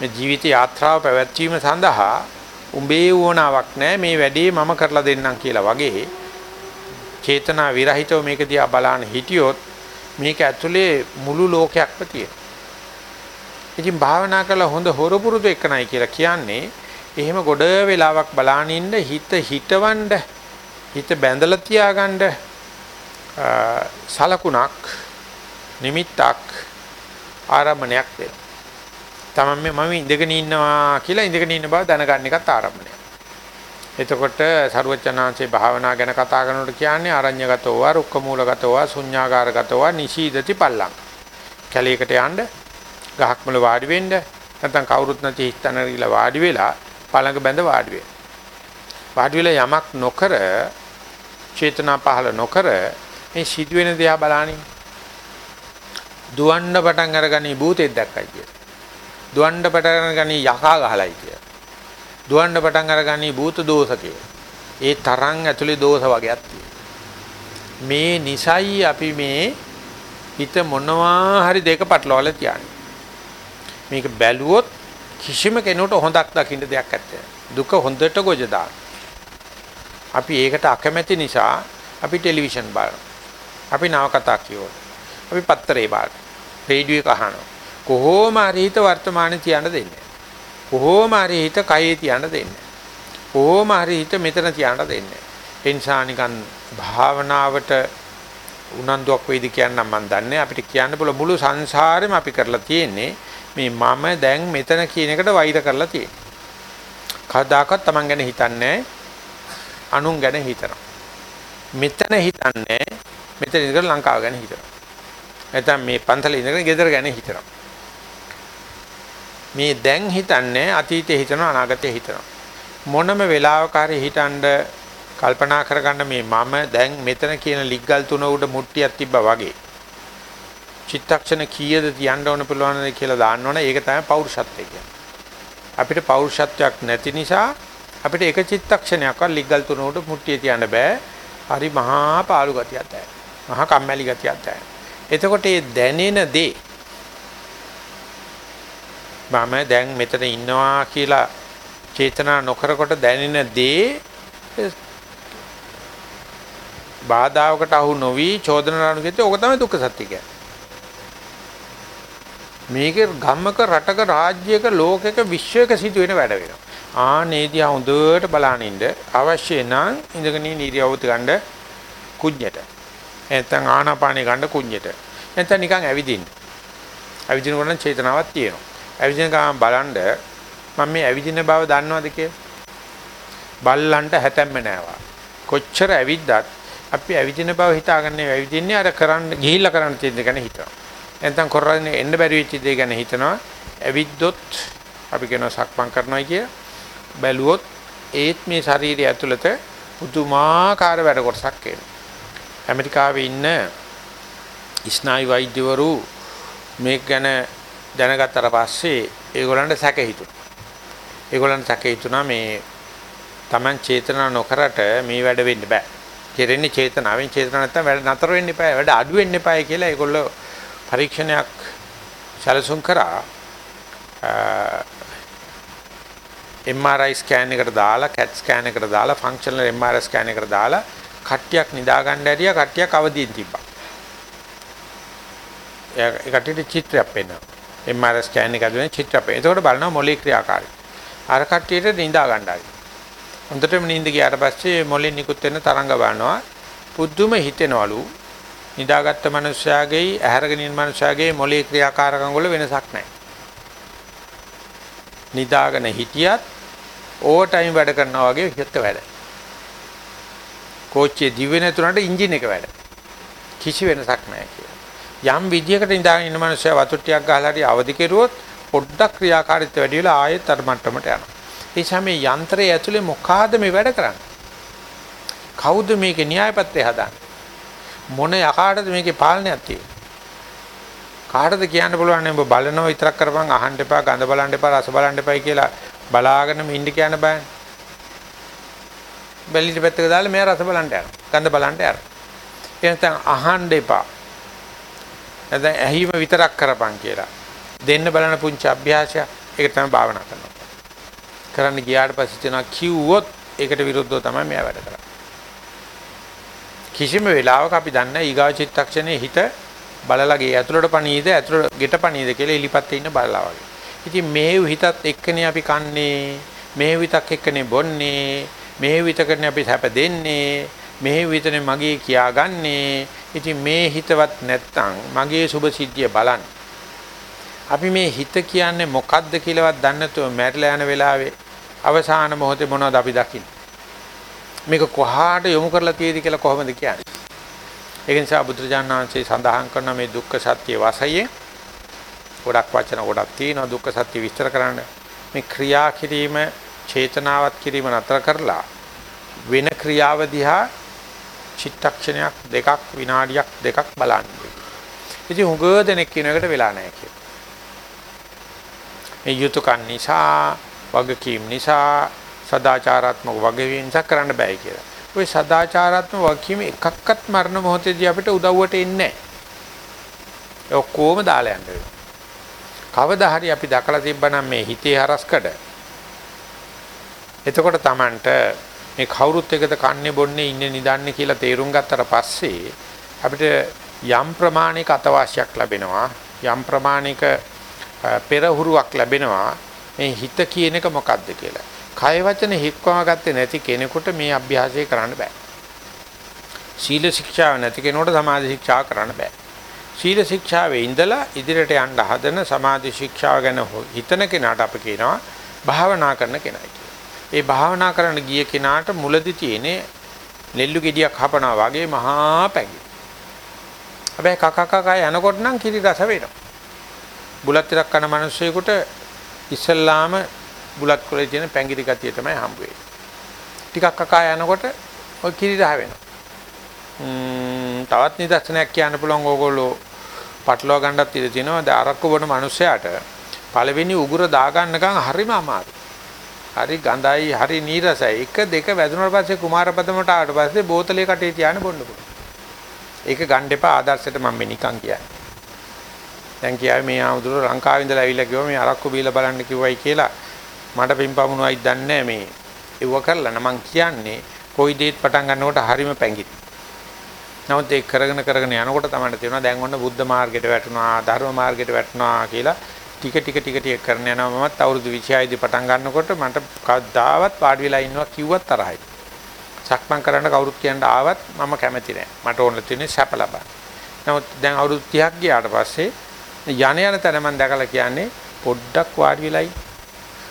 මේ ජීවිත යාත්‍රාව පැවැත්වීම සඳහා උඹේ වුණාවක් නෑ මේ වැඩේ මම කරලා දෙන්නම් කියලා වගේ චේතනා විරහිතව මේක දිහා බලන හිටියොත් මේක ඇතුලේ මුළු ලෝකයක්ම තියෙනවා. ඉතින් භාවනා කරලා හොඳ හොරපුරුදු එක්කනයි කියලා කියන්නේ එහෙම ගොඩ වෙලාවක් බලාන ඉන්න හිත හිතවන්න හිත බැඳලා තියාගන්න සලකුණක් නිමිත්තක් ආරම්භණයක් වෙනවා. තමන් මම ඉඳගෙන ඉන්නවා කියලා ඉඳගෙන ඉන්න බව දැනගන්න එකත් ආරම්භණයක්. එතකොට සරුවචනාංශේ භාවනා ගැන කතා කරනකොට කියන්නේ අරඤ්‍යගතෝව, රුක්කමූලගතෝව, ශුඤ්ඤාකාරගතෝව, නිශීදති පල්ලං. කැලේකට යන්න, ගහක් මුල වාඩි වෙන්න, නැත්නම් කවුරුත් නැති හිටතන රිලා වාඩි වෙලා පළඟ බැඳ වාඩි වෙන්න. වාඩි වෙලා යමක් නොකර, චේතනා පහළ නොකර මේ සිදුවෙන දේ බලනින්. දුවන්න පටන් අරගනි භූතෙක් දැක්කයි කිය. දුවන්න පටන් අරගනි යකා ගහලයි කිය. දුවන්න පටන් අරගන්නේ භූත දෝෂකේ. ඒ තරම් ඇතුලේ දෝෂ වගේක් මේ නිසයි අපි මේ හිත මොනවා හරි දෙක පටලවලා තියන්නේ. මේක බැලුවොත් කිසිම කෙනෙකුට හොඳක් දකින්න දෙයක් නැත්තේ. දුක හොඳට ගොජ අපි ඒකට අකමැති නිසා අපි ටෙලිවිෂන් බලනවා. අපි නවකතා කියවනවා. අපි පත්තරේ බලනවා. රේඩියෝ එක අහනවා. කොහොම හරි හිත වර්තමානයේ තියන්න දෙන්නේ. කොහොම හරි හිත කයේ තියන්න දෙන්නේ. කොහොම හරි හිත මෙතන තියන්න දෙන්නේ. ඒ නිසා නිකන් භාවනාවට උනන්දුවක් වෙයිද කියන්නම් මම දන්නේ අපිට කියන්න බල මුළු සංසාරෙම අපි කරලා තියෙන්නේ මේ මම දැන් මෙතන කියන එකට වෛර කරලා තියෙන්නේ. කවදාකවත් Taman ගැන හිතන්නේ අනුන් ගැන හිතනවා. මෙතන හිතන්නේ මෙතන ඉඳලා ලංකාව ගැන හිතනවා. නැත්නම් මේ පන්සල ඉඳගෙන ගෙදර ගැන හිතනවා. මේ දැන් හිතන්නේ අතීතේ හිතනවා අනාගතේ හිතනවා. මොනම වෙලාවක හරි හිතනද කල්පනා කරගන්න මේ මම දැන් මෙතන කියන ලිග්ගල් තුන උඩ මුට්ටියක් තිබ්බා වගේ. චිත්තක්ෂණ කීයද තියන්න ඕන පුළුවන්ද කියලා දාන්න ඕන. ඒක තමයි පෞරුෂත්වය කියන්නේ. අපිට පෞරුෂත්වයක් නැති නිසා අපිට එක චිත්තක්ෂණයක්වත් ලිග්ගල් තුන උඩ මුට්ටිය තියන්න බෑ. හරි මහා පාළු ගතියක් දැනෙන. මහා කම්මැලි ගතියක් දැනෙන. එතකොට මේ දැනෙන දේ මම දැන් මෙතන ඉන්නවා කියලා චේතනා නොකරකොට දැනෙන දේ බාධාවකට අහු නොවි චෝදනාණු කිව්වේ ඕක තමයි දුක්ඛ සත්‍ය කියන්නේ. මේකේ ගම්මක රටක රාජ්‍යයක ලෝකයක විශ්වයක සිදුවෙන වැඩ වෙනවා. ආනේදී හොඳට බලන ඉන්න අවශ්‍ය නම් ඉඳගෙන ඉරියව්වත ගන්න කුඤ්ඤයට. නැත්නම් ආනාපානෙ ගන්න කුඤ්ඤයට. නැත්නම් නිකන් ඇවිදින්න. ඇවිදිනකොට නම් චේතනාවක් තියෙනවා. ඇවිදින ගමන් බලන්න මම මේ ඇවිදින බව දන්නවද කියලා? බල්ලන්ට හැතැම්ම නෑවා. කොච්චර ඇවිද්දත් අපි ඇවිදින බව හිතාගන්නේ ඇවිදින්නේ අර කරන්න ගිහිල්ලා කරන්න තියෙන දේ ගැන හිතනවා. නැත්නම් කරන්නේ එන්න බැරි වෙච්ච දේ ගැන හිතනවා. ඇවිද්දොත් අපි කියනවා සක්මන් කරනවා කිය. බැලුවොත් ඒත් මේ ශරීරය ඇතුළත පුදුමාකාර වැඩ කොටසක් එනවා. ඇමරිකාවේ ඉන්න ස්නායු වෛද්‍යවරු මේක ගැන දැනගත්තට පස්සේ ඒගොල්ලන්ට සැක හිතුණා. ඒගොල්ලන්ට සැක හිතුණා මේ Taman චේතනා නොකරට මේ වැඩ වෙන්න බෑ. කෙරෙන්නේ චේතනාවෙන් චේතනා නැත්තම් වැඩ නතර වෙන්න එපා. වැඩ අඩු වෙන්න එපායි කියලා ඒගොල්ලෝ පරීක්ෂණයක් සැලසුම් කරා. MRI ස්කෑන් එකට දාලා CAT ස්කෑන් එකට දාලා ෆන්ක්ෂනල් MRI ස්කෑන් එකට දාලා කට්ටියක් නිදා ගන්න ඇරියා කට්ටියක් අවදියෙන් තිබ්බා. ඒ කට්ටියට චිත්‍රයක් පෙන්වනවා. MRI ස්කෑන් එක ඇතුලේ චිත්‍රයක්. එතකොට බලනවා මොලේ ක්‍රියාකාරී. අර කට්ටියට නිදා ගන්නයි. හොඳටම නිින්ද ගියාට පස්සේ මොලෙන් නිකුත් වෙන තරංග බලනවා. පුදුම හිතෙනවලු. නිදාගත්ත මනුස්සයාගේ ඇහැරගෙන ඉන්න මනුස්සයාගේ මොලේ ක්‍රියාකාරකම් වල වෙනසක් නැහැ. නිදාගෙන හිටියත් ඕවර් ටයිම් වැඩ කරනවා වගේ හිත වැඩ. කෝච්චියේ දිවෙ නැතුණට එන්ජින් එක වැඩ. කිසි වෙනසක් නැහැ කියලා. යම් විදියකට නිදාගෙන ඉන්න මනුස්සයා වතුර ටිකක් ගහලා හරි අවදි කෙරුවොත් පොඩ්ඩක් ක්‍රියාකාරීත්වය වැඩි වෙලා ආයෙත් අර මට්ටමට යනවා. ඒ නිසා මේ යන්ත්‍රය ඇතුලේ මොකාද මේ වැඩ කරන්නේ? කවුද මේකේ න්‍යායපත්‍රය හදන්නේ? මොන යකාටද මේකේ පාලනයක් තියෙන්නේ? කාටද කියන්න පුළුවන් නේ ඔබ බලනවා විතරක් කරපන් අහන්න එපා ගඳ බලන්න එපා රස බලන්න එපායි කියලා බලාගෙනම ඉන්න කියන්න බෑනේ. බැලිට පැත්තක දාලා මෙයා රස බලන්න යනවා. ගඳ බලන්න යනවා. ඒ නැත්නම් අහන්න එපා. නැත්නම් ඇහිම විතරක් කරපන් කියලා. දෙන්න බලන පුංචි අභ්‍යාසය ඒක තමයි භාවනා කරනවා. කරන්න ගියාට පස්සේ තනවා කිව්වොත් ඒකට විරුද්ධව තමයි මෙයා වැඩ කරන්නේ. කිසිම වෙලාවක අපි දන්නේ ඊගා චිත්තක්ෂණේ හිත බලලා ගේ ඇතුළට පණීද ඇතුළට ගෙට පණීද කියලා එලිපත්තේ ඉන්න බලලා වගේ. ඉතින් මේ හිතත් එක්කනේ අපි කන්නේ, මේ විතක් එක්කනේ බොන්නේ, මේ විතකනේ අපි හැප දෙන්නේ, මේ විතනේ මගේ කියාගන්නේ. ඉතින් මේ හිතවත් නැත්තම් මගේ සුභ සිද්ධිය බලන්න. අපි මේ හිත කියන්නේ මොකද්ද කියලාවත් දන්නේ නැතුව මැරිලා යන වෙලාවේ අවසාන මොහොතේ මොනවද අපි දකින්නේ? මේක කොහාට යොමු කරලා තියෙදි කියලා කොහොමද කියන්නේ? ඒක නිසා බුදුරජාණන් වහන්සේ සඳහන් කරන මේ දුක්ඛ සත්‍ය වාසයේ ගොඩක් වචන ගොඩක් තියෙනවා දුක්ඛ සත්‍ය විස්තර කරන්න. මේ ක්‍රියා කිරීම චේතනාවත් කිරීම නතර කරලා වෙන ක්‍රියාව දිහා චිත්තක්ෂණයක් දෙකක් විනාඩියක් දෙකක් බලන්න. ඉතින් හුඟ දෙනෙක් කියන එකට වෙලා නැහැ කියලා. මේ යුතුයකන් නිසා වගකීම් නිසා සදාචාරාත්මක වගවීම් නිසා කරන්න බෑ කියලා. ওই සදාචාරාත්මක වගකීම් එකක්වත් මරණ මොහොතේදී අපිට උදව්වට එන්නේ නැහැ. ඔක්කොම දාලා යන්න වෙනවා. කවදා හරි අපි දැකලා තිබ්බනම් මේ හිතේ හරස්කඩ එතකොට Tamanට මේ කවුරුත් එකද කන්නේ බොන්නේ ඉන්නේ නිදන්නේ කියලා තේරුම් ගත්තට පස්සේ අපිට යම් ප්‍රමාණික අතවාසියක් ලැබෙනවා යම් ප්‍රමාණික පෙරහුරුවක් ලැබෙනවා මේ හිත කියන එක මොකද්ද කියලා. කය වචන හික්කවා ගත්තේ නැති කෙනෙකුට මේ අභ්‍යාසය කරන්න බෑ. සීල ශික්ෂාව නැති කෙනෙකුට සමාධි ශික්ෂාව කරන්න බෑ. සීල ශික්ෂාවේ ඉඳලා ඉදිරියට යන්න හදන සමාධි ශික්ෂාව ගැන හිතන කෙනාට අපි කියනවා භාවනා කරන කෙනයි කියලා. ඒ භාවනා කරන්න ගිය කෙනාට මුලදි තියෙන්නේ නෙල්ලු ගෙඩියක් හපනවා වගේ මහා පැඟි. හැබැයි කක කක යනකොට නම් කිරි රස වෙනවා. බුලත් ටිකක් කන මිනිස්සෙකුට ඉස්සල්ලාම බුලත් කොලේ තියෙන පැංගිරි ගතිය තමයි හම්බ වෙන්නේ. ටිකක් කකා යනකොට ඔය කිරි රහ වෙනවා. ම්ම් තවත් නිදර්ශනයක් කියන්න පුළුවන් ඕගොල්ලෝ පටලවා ගන්නත් ඉඩ තියෙනවා. දැන් අරක්කු බොන මිනිස්සයාට පළවෙනි උගුර දාගන්නකම් හරිම අමාරුයි. හරි ගඳයි හරි නීරසයි. එක දෙක වැදුනට පස්සේ කුමාරපදමට ආවට පස්සේ බෝතලේ කටේ තියාගෙන බොන්න පුළුවන්. ඒක ගන්න එපා ආදර්ශයට මම මේ නිකන් කියන්නේ. දැන් කියාවේ මේ ආමුදුර ලංකාවේ ඉඳලා ඇවිල්ලා කිව්වා මේ අරක්කු බීලා බලන්න කිව්වයි කියලා මට පින්පමුණුවයි දන්නේ මේ ඒව කරලා නම් කියන්නේ කොයි දෙයක් පටන් ගන්නකොට හරිම පැංගිරි. නමුත් ඒක කරගෙන කරගෙන යනකොට තමයි තේරෙනවා දැන් ඔන්න බුද්ධ මාර්ගයට වැටුණා ධර්ම මාර්ගයට වැටුණා කියලා ටික ටික ටික ටික කරන යනවා මමත් අවුරුදු 26 දී පටන් ගන්නකොට මට කවදාවත් වාඩි වෙලා ඉන්නවා කිව්වත් තරහයි. සක්මන් කරන්න කවුරුත් කියන්න ආවත් මම කැමති නෑ. මට ඕන තියෙන්නේ සැප ලබන්න. නමුත් දැන් අවුරුදු 30ක් ගියාට පස්සේ යන යන තැන මම දැකලා කියන්නේ පොඩ්ඩක් වාඩි වෙලයි.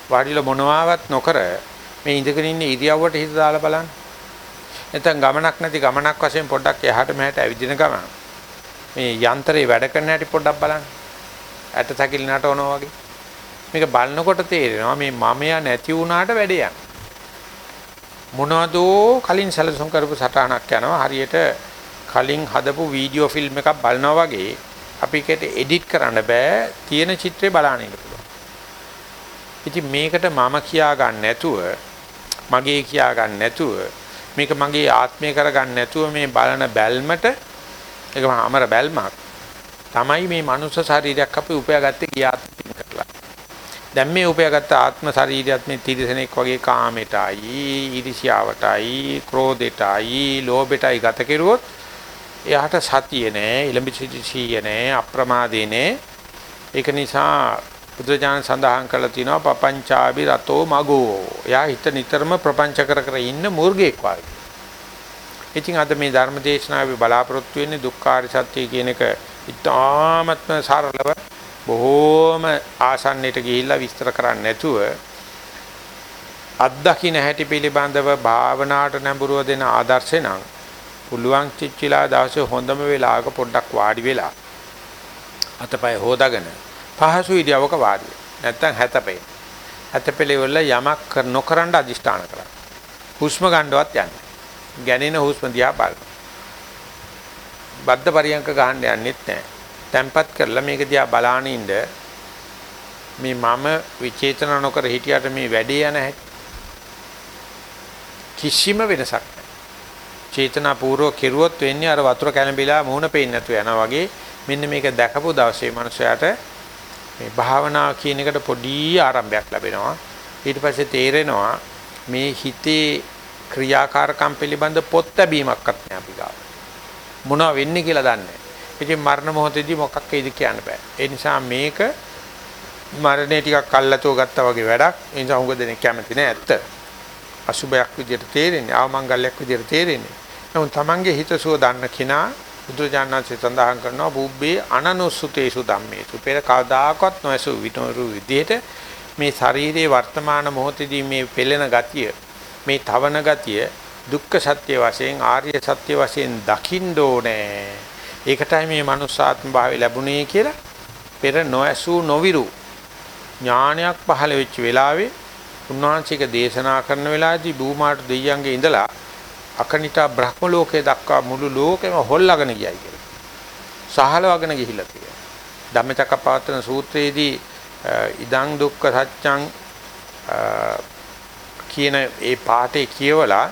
වාඩිලා මොනවාවත් නොකර මේ ඉඳගෙන ඉන්න ඉරියව්වට හිත දාලා බලන්න. නැත්නම් ගමනක් නැති ගමනක් වශයෙන් පොඩ්ඩක් එහාට මෙහාට ඇවිදින ගමන. මේ යන්ත්‍රේ වැඩ කරන හැටි පොඩ්ඩක් බලන්න. ඇට තැකිලි නටවනවා වගේ. මේක බලනකොට තේරෙනවා මේ මමයා නැති වුණාට වැඩේ යන. මොනවදෝ කලින් සැලසුම් කරපු සටහනක් යනවා හරියට කලින් හදපු වීඩියෝ ෆිල්ම් එකක් බලනවා වගේ අපි ඒකට එඩිට් කරන්න බෑ තියෙන චිත්‍රේ බලන්න ඉන්න පුළුවන්. ඉතින් මේකට මම කියා ගන්න නැතුව මගේ කියා ගන්න නැතුව මේක මගේ ආත්මය කර ගන්න නැතුව මේ බලන බැල්මට ඒකම අමර බැල්මක් තමයි මේ මනුස්ස ශරීරයක් අපි උපයාගත්තේ ගියාත්මින් කරලා. දැන් මේ උපයාගත්ත ආත්ම ශරීරයත් මේ තිරසනෙක් වගේ කාමයටයි, ඊර්ෂ්‍යාවටයි, ක්‍රෝධයටයි, ලෝභයටයි ගත කෙරුවොත් එයාට සතිය නෑ, ඉලඹිසිය නෑ, අප්‍රමාදේ නෑ. ඒක නිසා බුදුජානක සඳහන් කරලා තිනවා පపంచාබි රතෝ මගෝ. එයා හිත නිතරම ප්‍රපංච කර කර ඉන්න මුර්ගෙක් වගේ. ඉතින් අද මේ ධර්ම දේශනාවේ බලාපොරොත්තු වෙන්නේ දුක්ඛාර සත්‍ය කියන එක ඉතාමත්ම සරලව බොහෝම ආසන්නයට ගිහිල්ලා විස්තර කරන්නේ නැතුව අත්දකින්න හැටි පිළිබඳව භාවනාවට නැඹුරුව දෙන ආදර්ශේ නම් පුළුවන් චිච්චිලා දවසේ හොඳම වෙලාවක පොඩ්ඩක් වාඩි වෙලා අතපය හොදාගෙන පහසු ඉරියවක වාඩි නැත්තම් හැතපේ හැතපෙලේ වල යමක් නොකරන අදිෂ්ඨාන කරා හුස්ම ගන්නවත් යන්නේ. ගැනෙන හුස්ම දිහා බලන්න. බද්ධ පරියංක ගහන්න යන්නෙත් නැහැ. තැම්පත් කරලා මේක දිහා බලාන ඉන්න මේ මම විචේතන නොකර හිටියට මේ වැඩේ යන හැටි කිසිම වෙනසක් නැහැ. චේතනා පූර්ව කෙරුවොත් වෙන්නේ අර වතුර කැළඹිලා මුහුණ පේන්නේ නැතු යනවා වගේ මෙන්න මේක දැකපු දවසේ මනුස්සයාට මේ භාවනා කියන එකට පොඩි ආරම්භයක් ලැබෙනවා. ඊට පස්සේ තේරෙනවා මේ හිතේ ක්‍රියාකාරකම් පිළිබඳ පොත් ලැබීමක්වත් නෑ අපි ගාව. මොනව වෙන්නේ කියලා දන්නේ නැහැ. ඉතින් මරණ මොහොතේදී මොකක් වෙයිද කියන්න බෑ. ඒ නිසා මේක මරණේ ටිකක් අල්ලතෝ ගත්තා වගේ වැඩක්. ඒ නිසා උඟ දෙනෙක් කැමති නෑ ඇත්ත. අසුබයක් විදියට තේරෙන්නේ, ආමංගල්‍යයක් විදියට තේරෙන්නේ. නමුත් Tamange හිතසුව දන්න කෙනා බුදුරජාණන්සේ සඳහන් කරනවා බුබ්බේ අනනුසුතේසු ධම්මේසු. පෙර කවදාකවත් නොඇසු විතරු විදියට මේ ශරීරයේ වර්තමාන මොහොතේදී මේ පෙළෙන ගතිය, මේ තවන ගතිය දුක්ඛ සත්‍ය වශයෙන් ආර්ය සත්‍ය වශයෙන් දකින්න ඕනේ. ඒකටයි මේ manussාත්ම භාවය ලැබුණේ කියලා පෙර නොඇසූ නොවිරු ඥානයක් පහළ වෙච්ච වෙලාවේ උන්වහන්සේක දේශනා කරන වෙලාවේදී බූමාට දෙයියන්ගේ ඉඳලා අකනිතා බ්‍රහ්ම ලෝකේ දක්වා මුළු ලෝකෙම හොල්ලාගෙන ගියයි කියලා. සහලවගෙන ගිහිල්ලා තියෙනවා. ධම්මචක්කපවත්තන සූත්‍රයේදී ඉදං දුක්ඛ සත්‍යං කියන ඒ පාඩේ කියවලා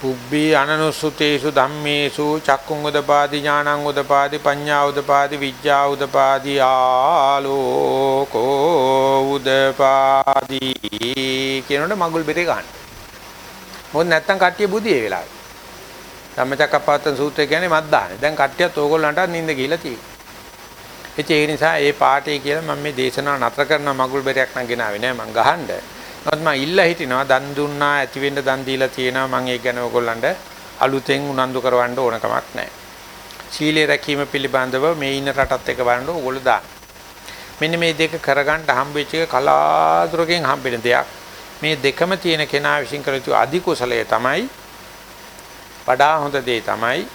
පුබ්බේ අනනුසුතේසු ධම්මේසු චක්කුං උදපාදි ඥානං උදපාදි පඤ්ඤා උදපාදි විඥා උදපාදි ආලෝකෝ උදපාදි කියනකොට මගුල් බෙරේ ගන්න. මොකද නැත්තම් කට්ටිය බුදි ඒ වෙලාවේ. ධම්මචක්කපවත්තන සූත්‍රය කියන්නේ මද්දානේ. දැන් කට්ටියත් ඕගොල්ලන්ට නිින්ද ගිහිලා තියෙනවා. ඒ නිසා මේ පාඩේ කියලා මම මේ දේශනාව නතර කරන මගුල් බෙරයක් නම් ගෙනාවේ නෑ මං ගහන්නේ. නමුත් මම ඉල්ලා හිටිනවා දන් දුන්නා ඇති වෙන්න දන් දීලා තියෙනවා මම ඒක ගැන ඔයගොල්ලන්ට අලුතෙන් උනන්දු කරවන්න ඕන කමක් නැහැ. සීලය රැකීම පිළිබඳව මේ ඉන්න රටත් එක බලන්න ඕගොල්ලෝ දාන්න. මෙන්න මේ දෙක කරගන්න හම්බෙච්ච එක කලාතුරකින් හම්බෙන දෙයක්. මේ දෙකම තියෙන කෙනා විශ්ින් කළ යුතු අධි කුසලය තමයි වඩා හොඳ දේ තමයි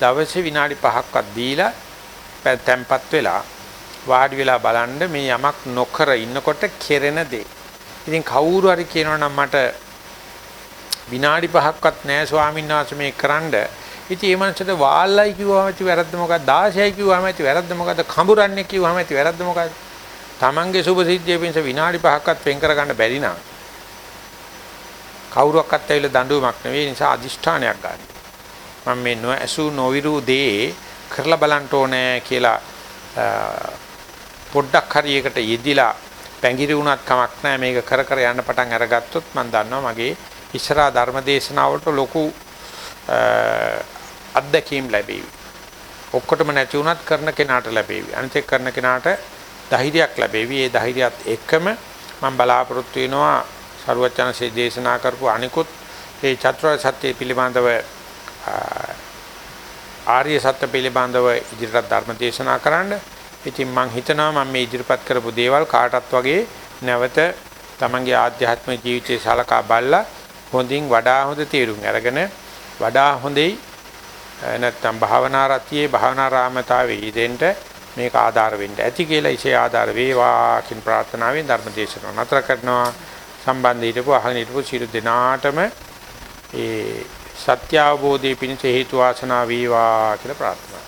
දවසේ විනාඩි 5ක්වත් දීලා තැම්පත් වෙලා වාඩි වෙලා බලන්න මේ යමක් නොකර ඉන්නකොට කෙරෙන දේ. ඉතින් කවුරු හරි කියනවා නම් මට විනාඩි 5ක්වත් නෑ ස්වාමීන් වහන්සේ මේ කරන්න. ඉතින් ඒ මනසට වාල්ලයි කිව්වම ඇති වැරද්ද මොකක්ද? 16යි කිව්වම ඇති වැරද්ද මොකද්ද? කඹුරන්නේ කිව්වම ඇති වැරද්ද මොකද්ද? Tamange සුභ සිද්ධිය පිණිස විනාඩි 5ක්වත් වෙන් කර ගන්න බැරි නම් කවුරුවක්වත් ඇවිල්ලා දඬුවමක් නෙවෙයි නිසා අදිෂ්ඨානයක් ගන්න. මම මේ නොඇසු නොවිරු දේ කරලා බලන්න ඕනේ කියලා පොඩ්ඩක් හරි එකට යෙදිලා පැංගිරි වුණත් කමක් නැහැ මේක කර කර යන්න පටන් අරගත්තොත් මම දන්නවා මගේ ඉස්සරහා ධර්මදේශනාවලට ලොකු අත්දැකීම් ලැබෙවි. ඔක්කොටම නැති වුණත් කරන කෙනාට ලැබෙවි. අනිත් කරන කෙනාට ධෛර්යයක් ලැබෙවි. ඒ ධෛර්යයත් එක්කම මම බලාපොරොත්තු වෙනවා සරුවචනසේ දේශනා කරපු අනිකුත් ඒ චතුරාර්ය සත්‍ය පිළිබඳව ආර්ය සත්‍ය පිළිබඳව ඉදිරියට ධර්ම දේශනා කරන්න. ඉතින් මම හිතනවා මම මේ ඉදිරිපත් කරපු දේවල් කාටත් වගේ නැවත තමන්ගේ ආධ්‍යාත්මික ජීවිතයේ සලකා බලලා හොඳින් වඩා හොඳ තීරුම් අරගෙන වඩා හොඳයි නැත්නම් භාවනා රතියේ භාවනා රාමතාවේ යෙදෙන්න මේක ආධාර වෙන්න ඇති කියලා ඉසේ ආධාර වේවා කියන ප්‍රාර්ථනාවෙන් ධර්ම දේශනාව නතර කරනවා. සම්බන්ධ හිටපු අහගෙන හිටපු සියලු දෙනාටම ඒ සත්‍ය අවබෝධයේ පිණිස හේතු වාසනා වේවා කියලා ප්‍රාර්ථනා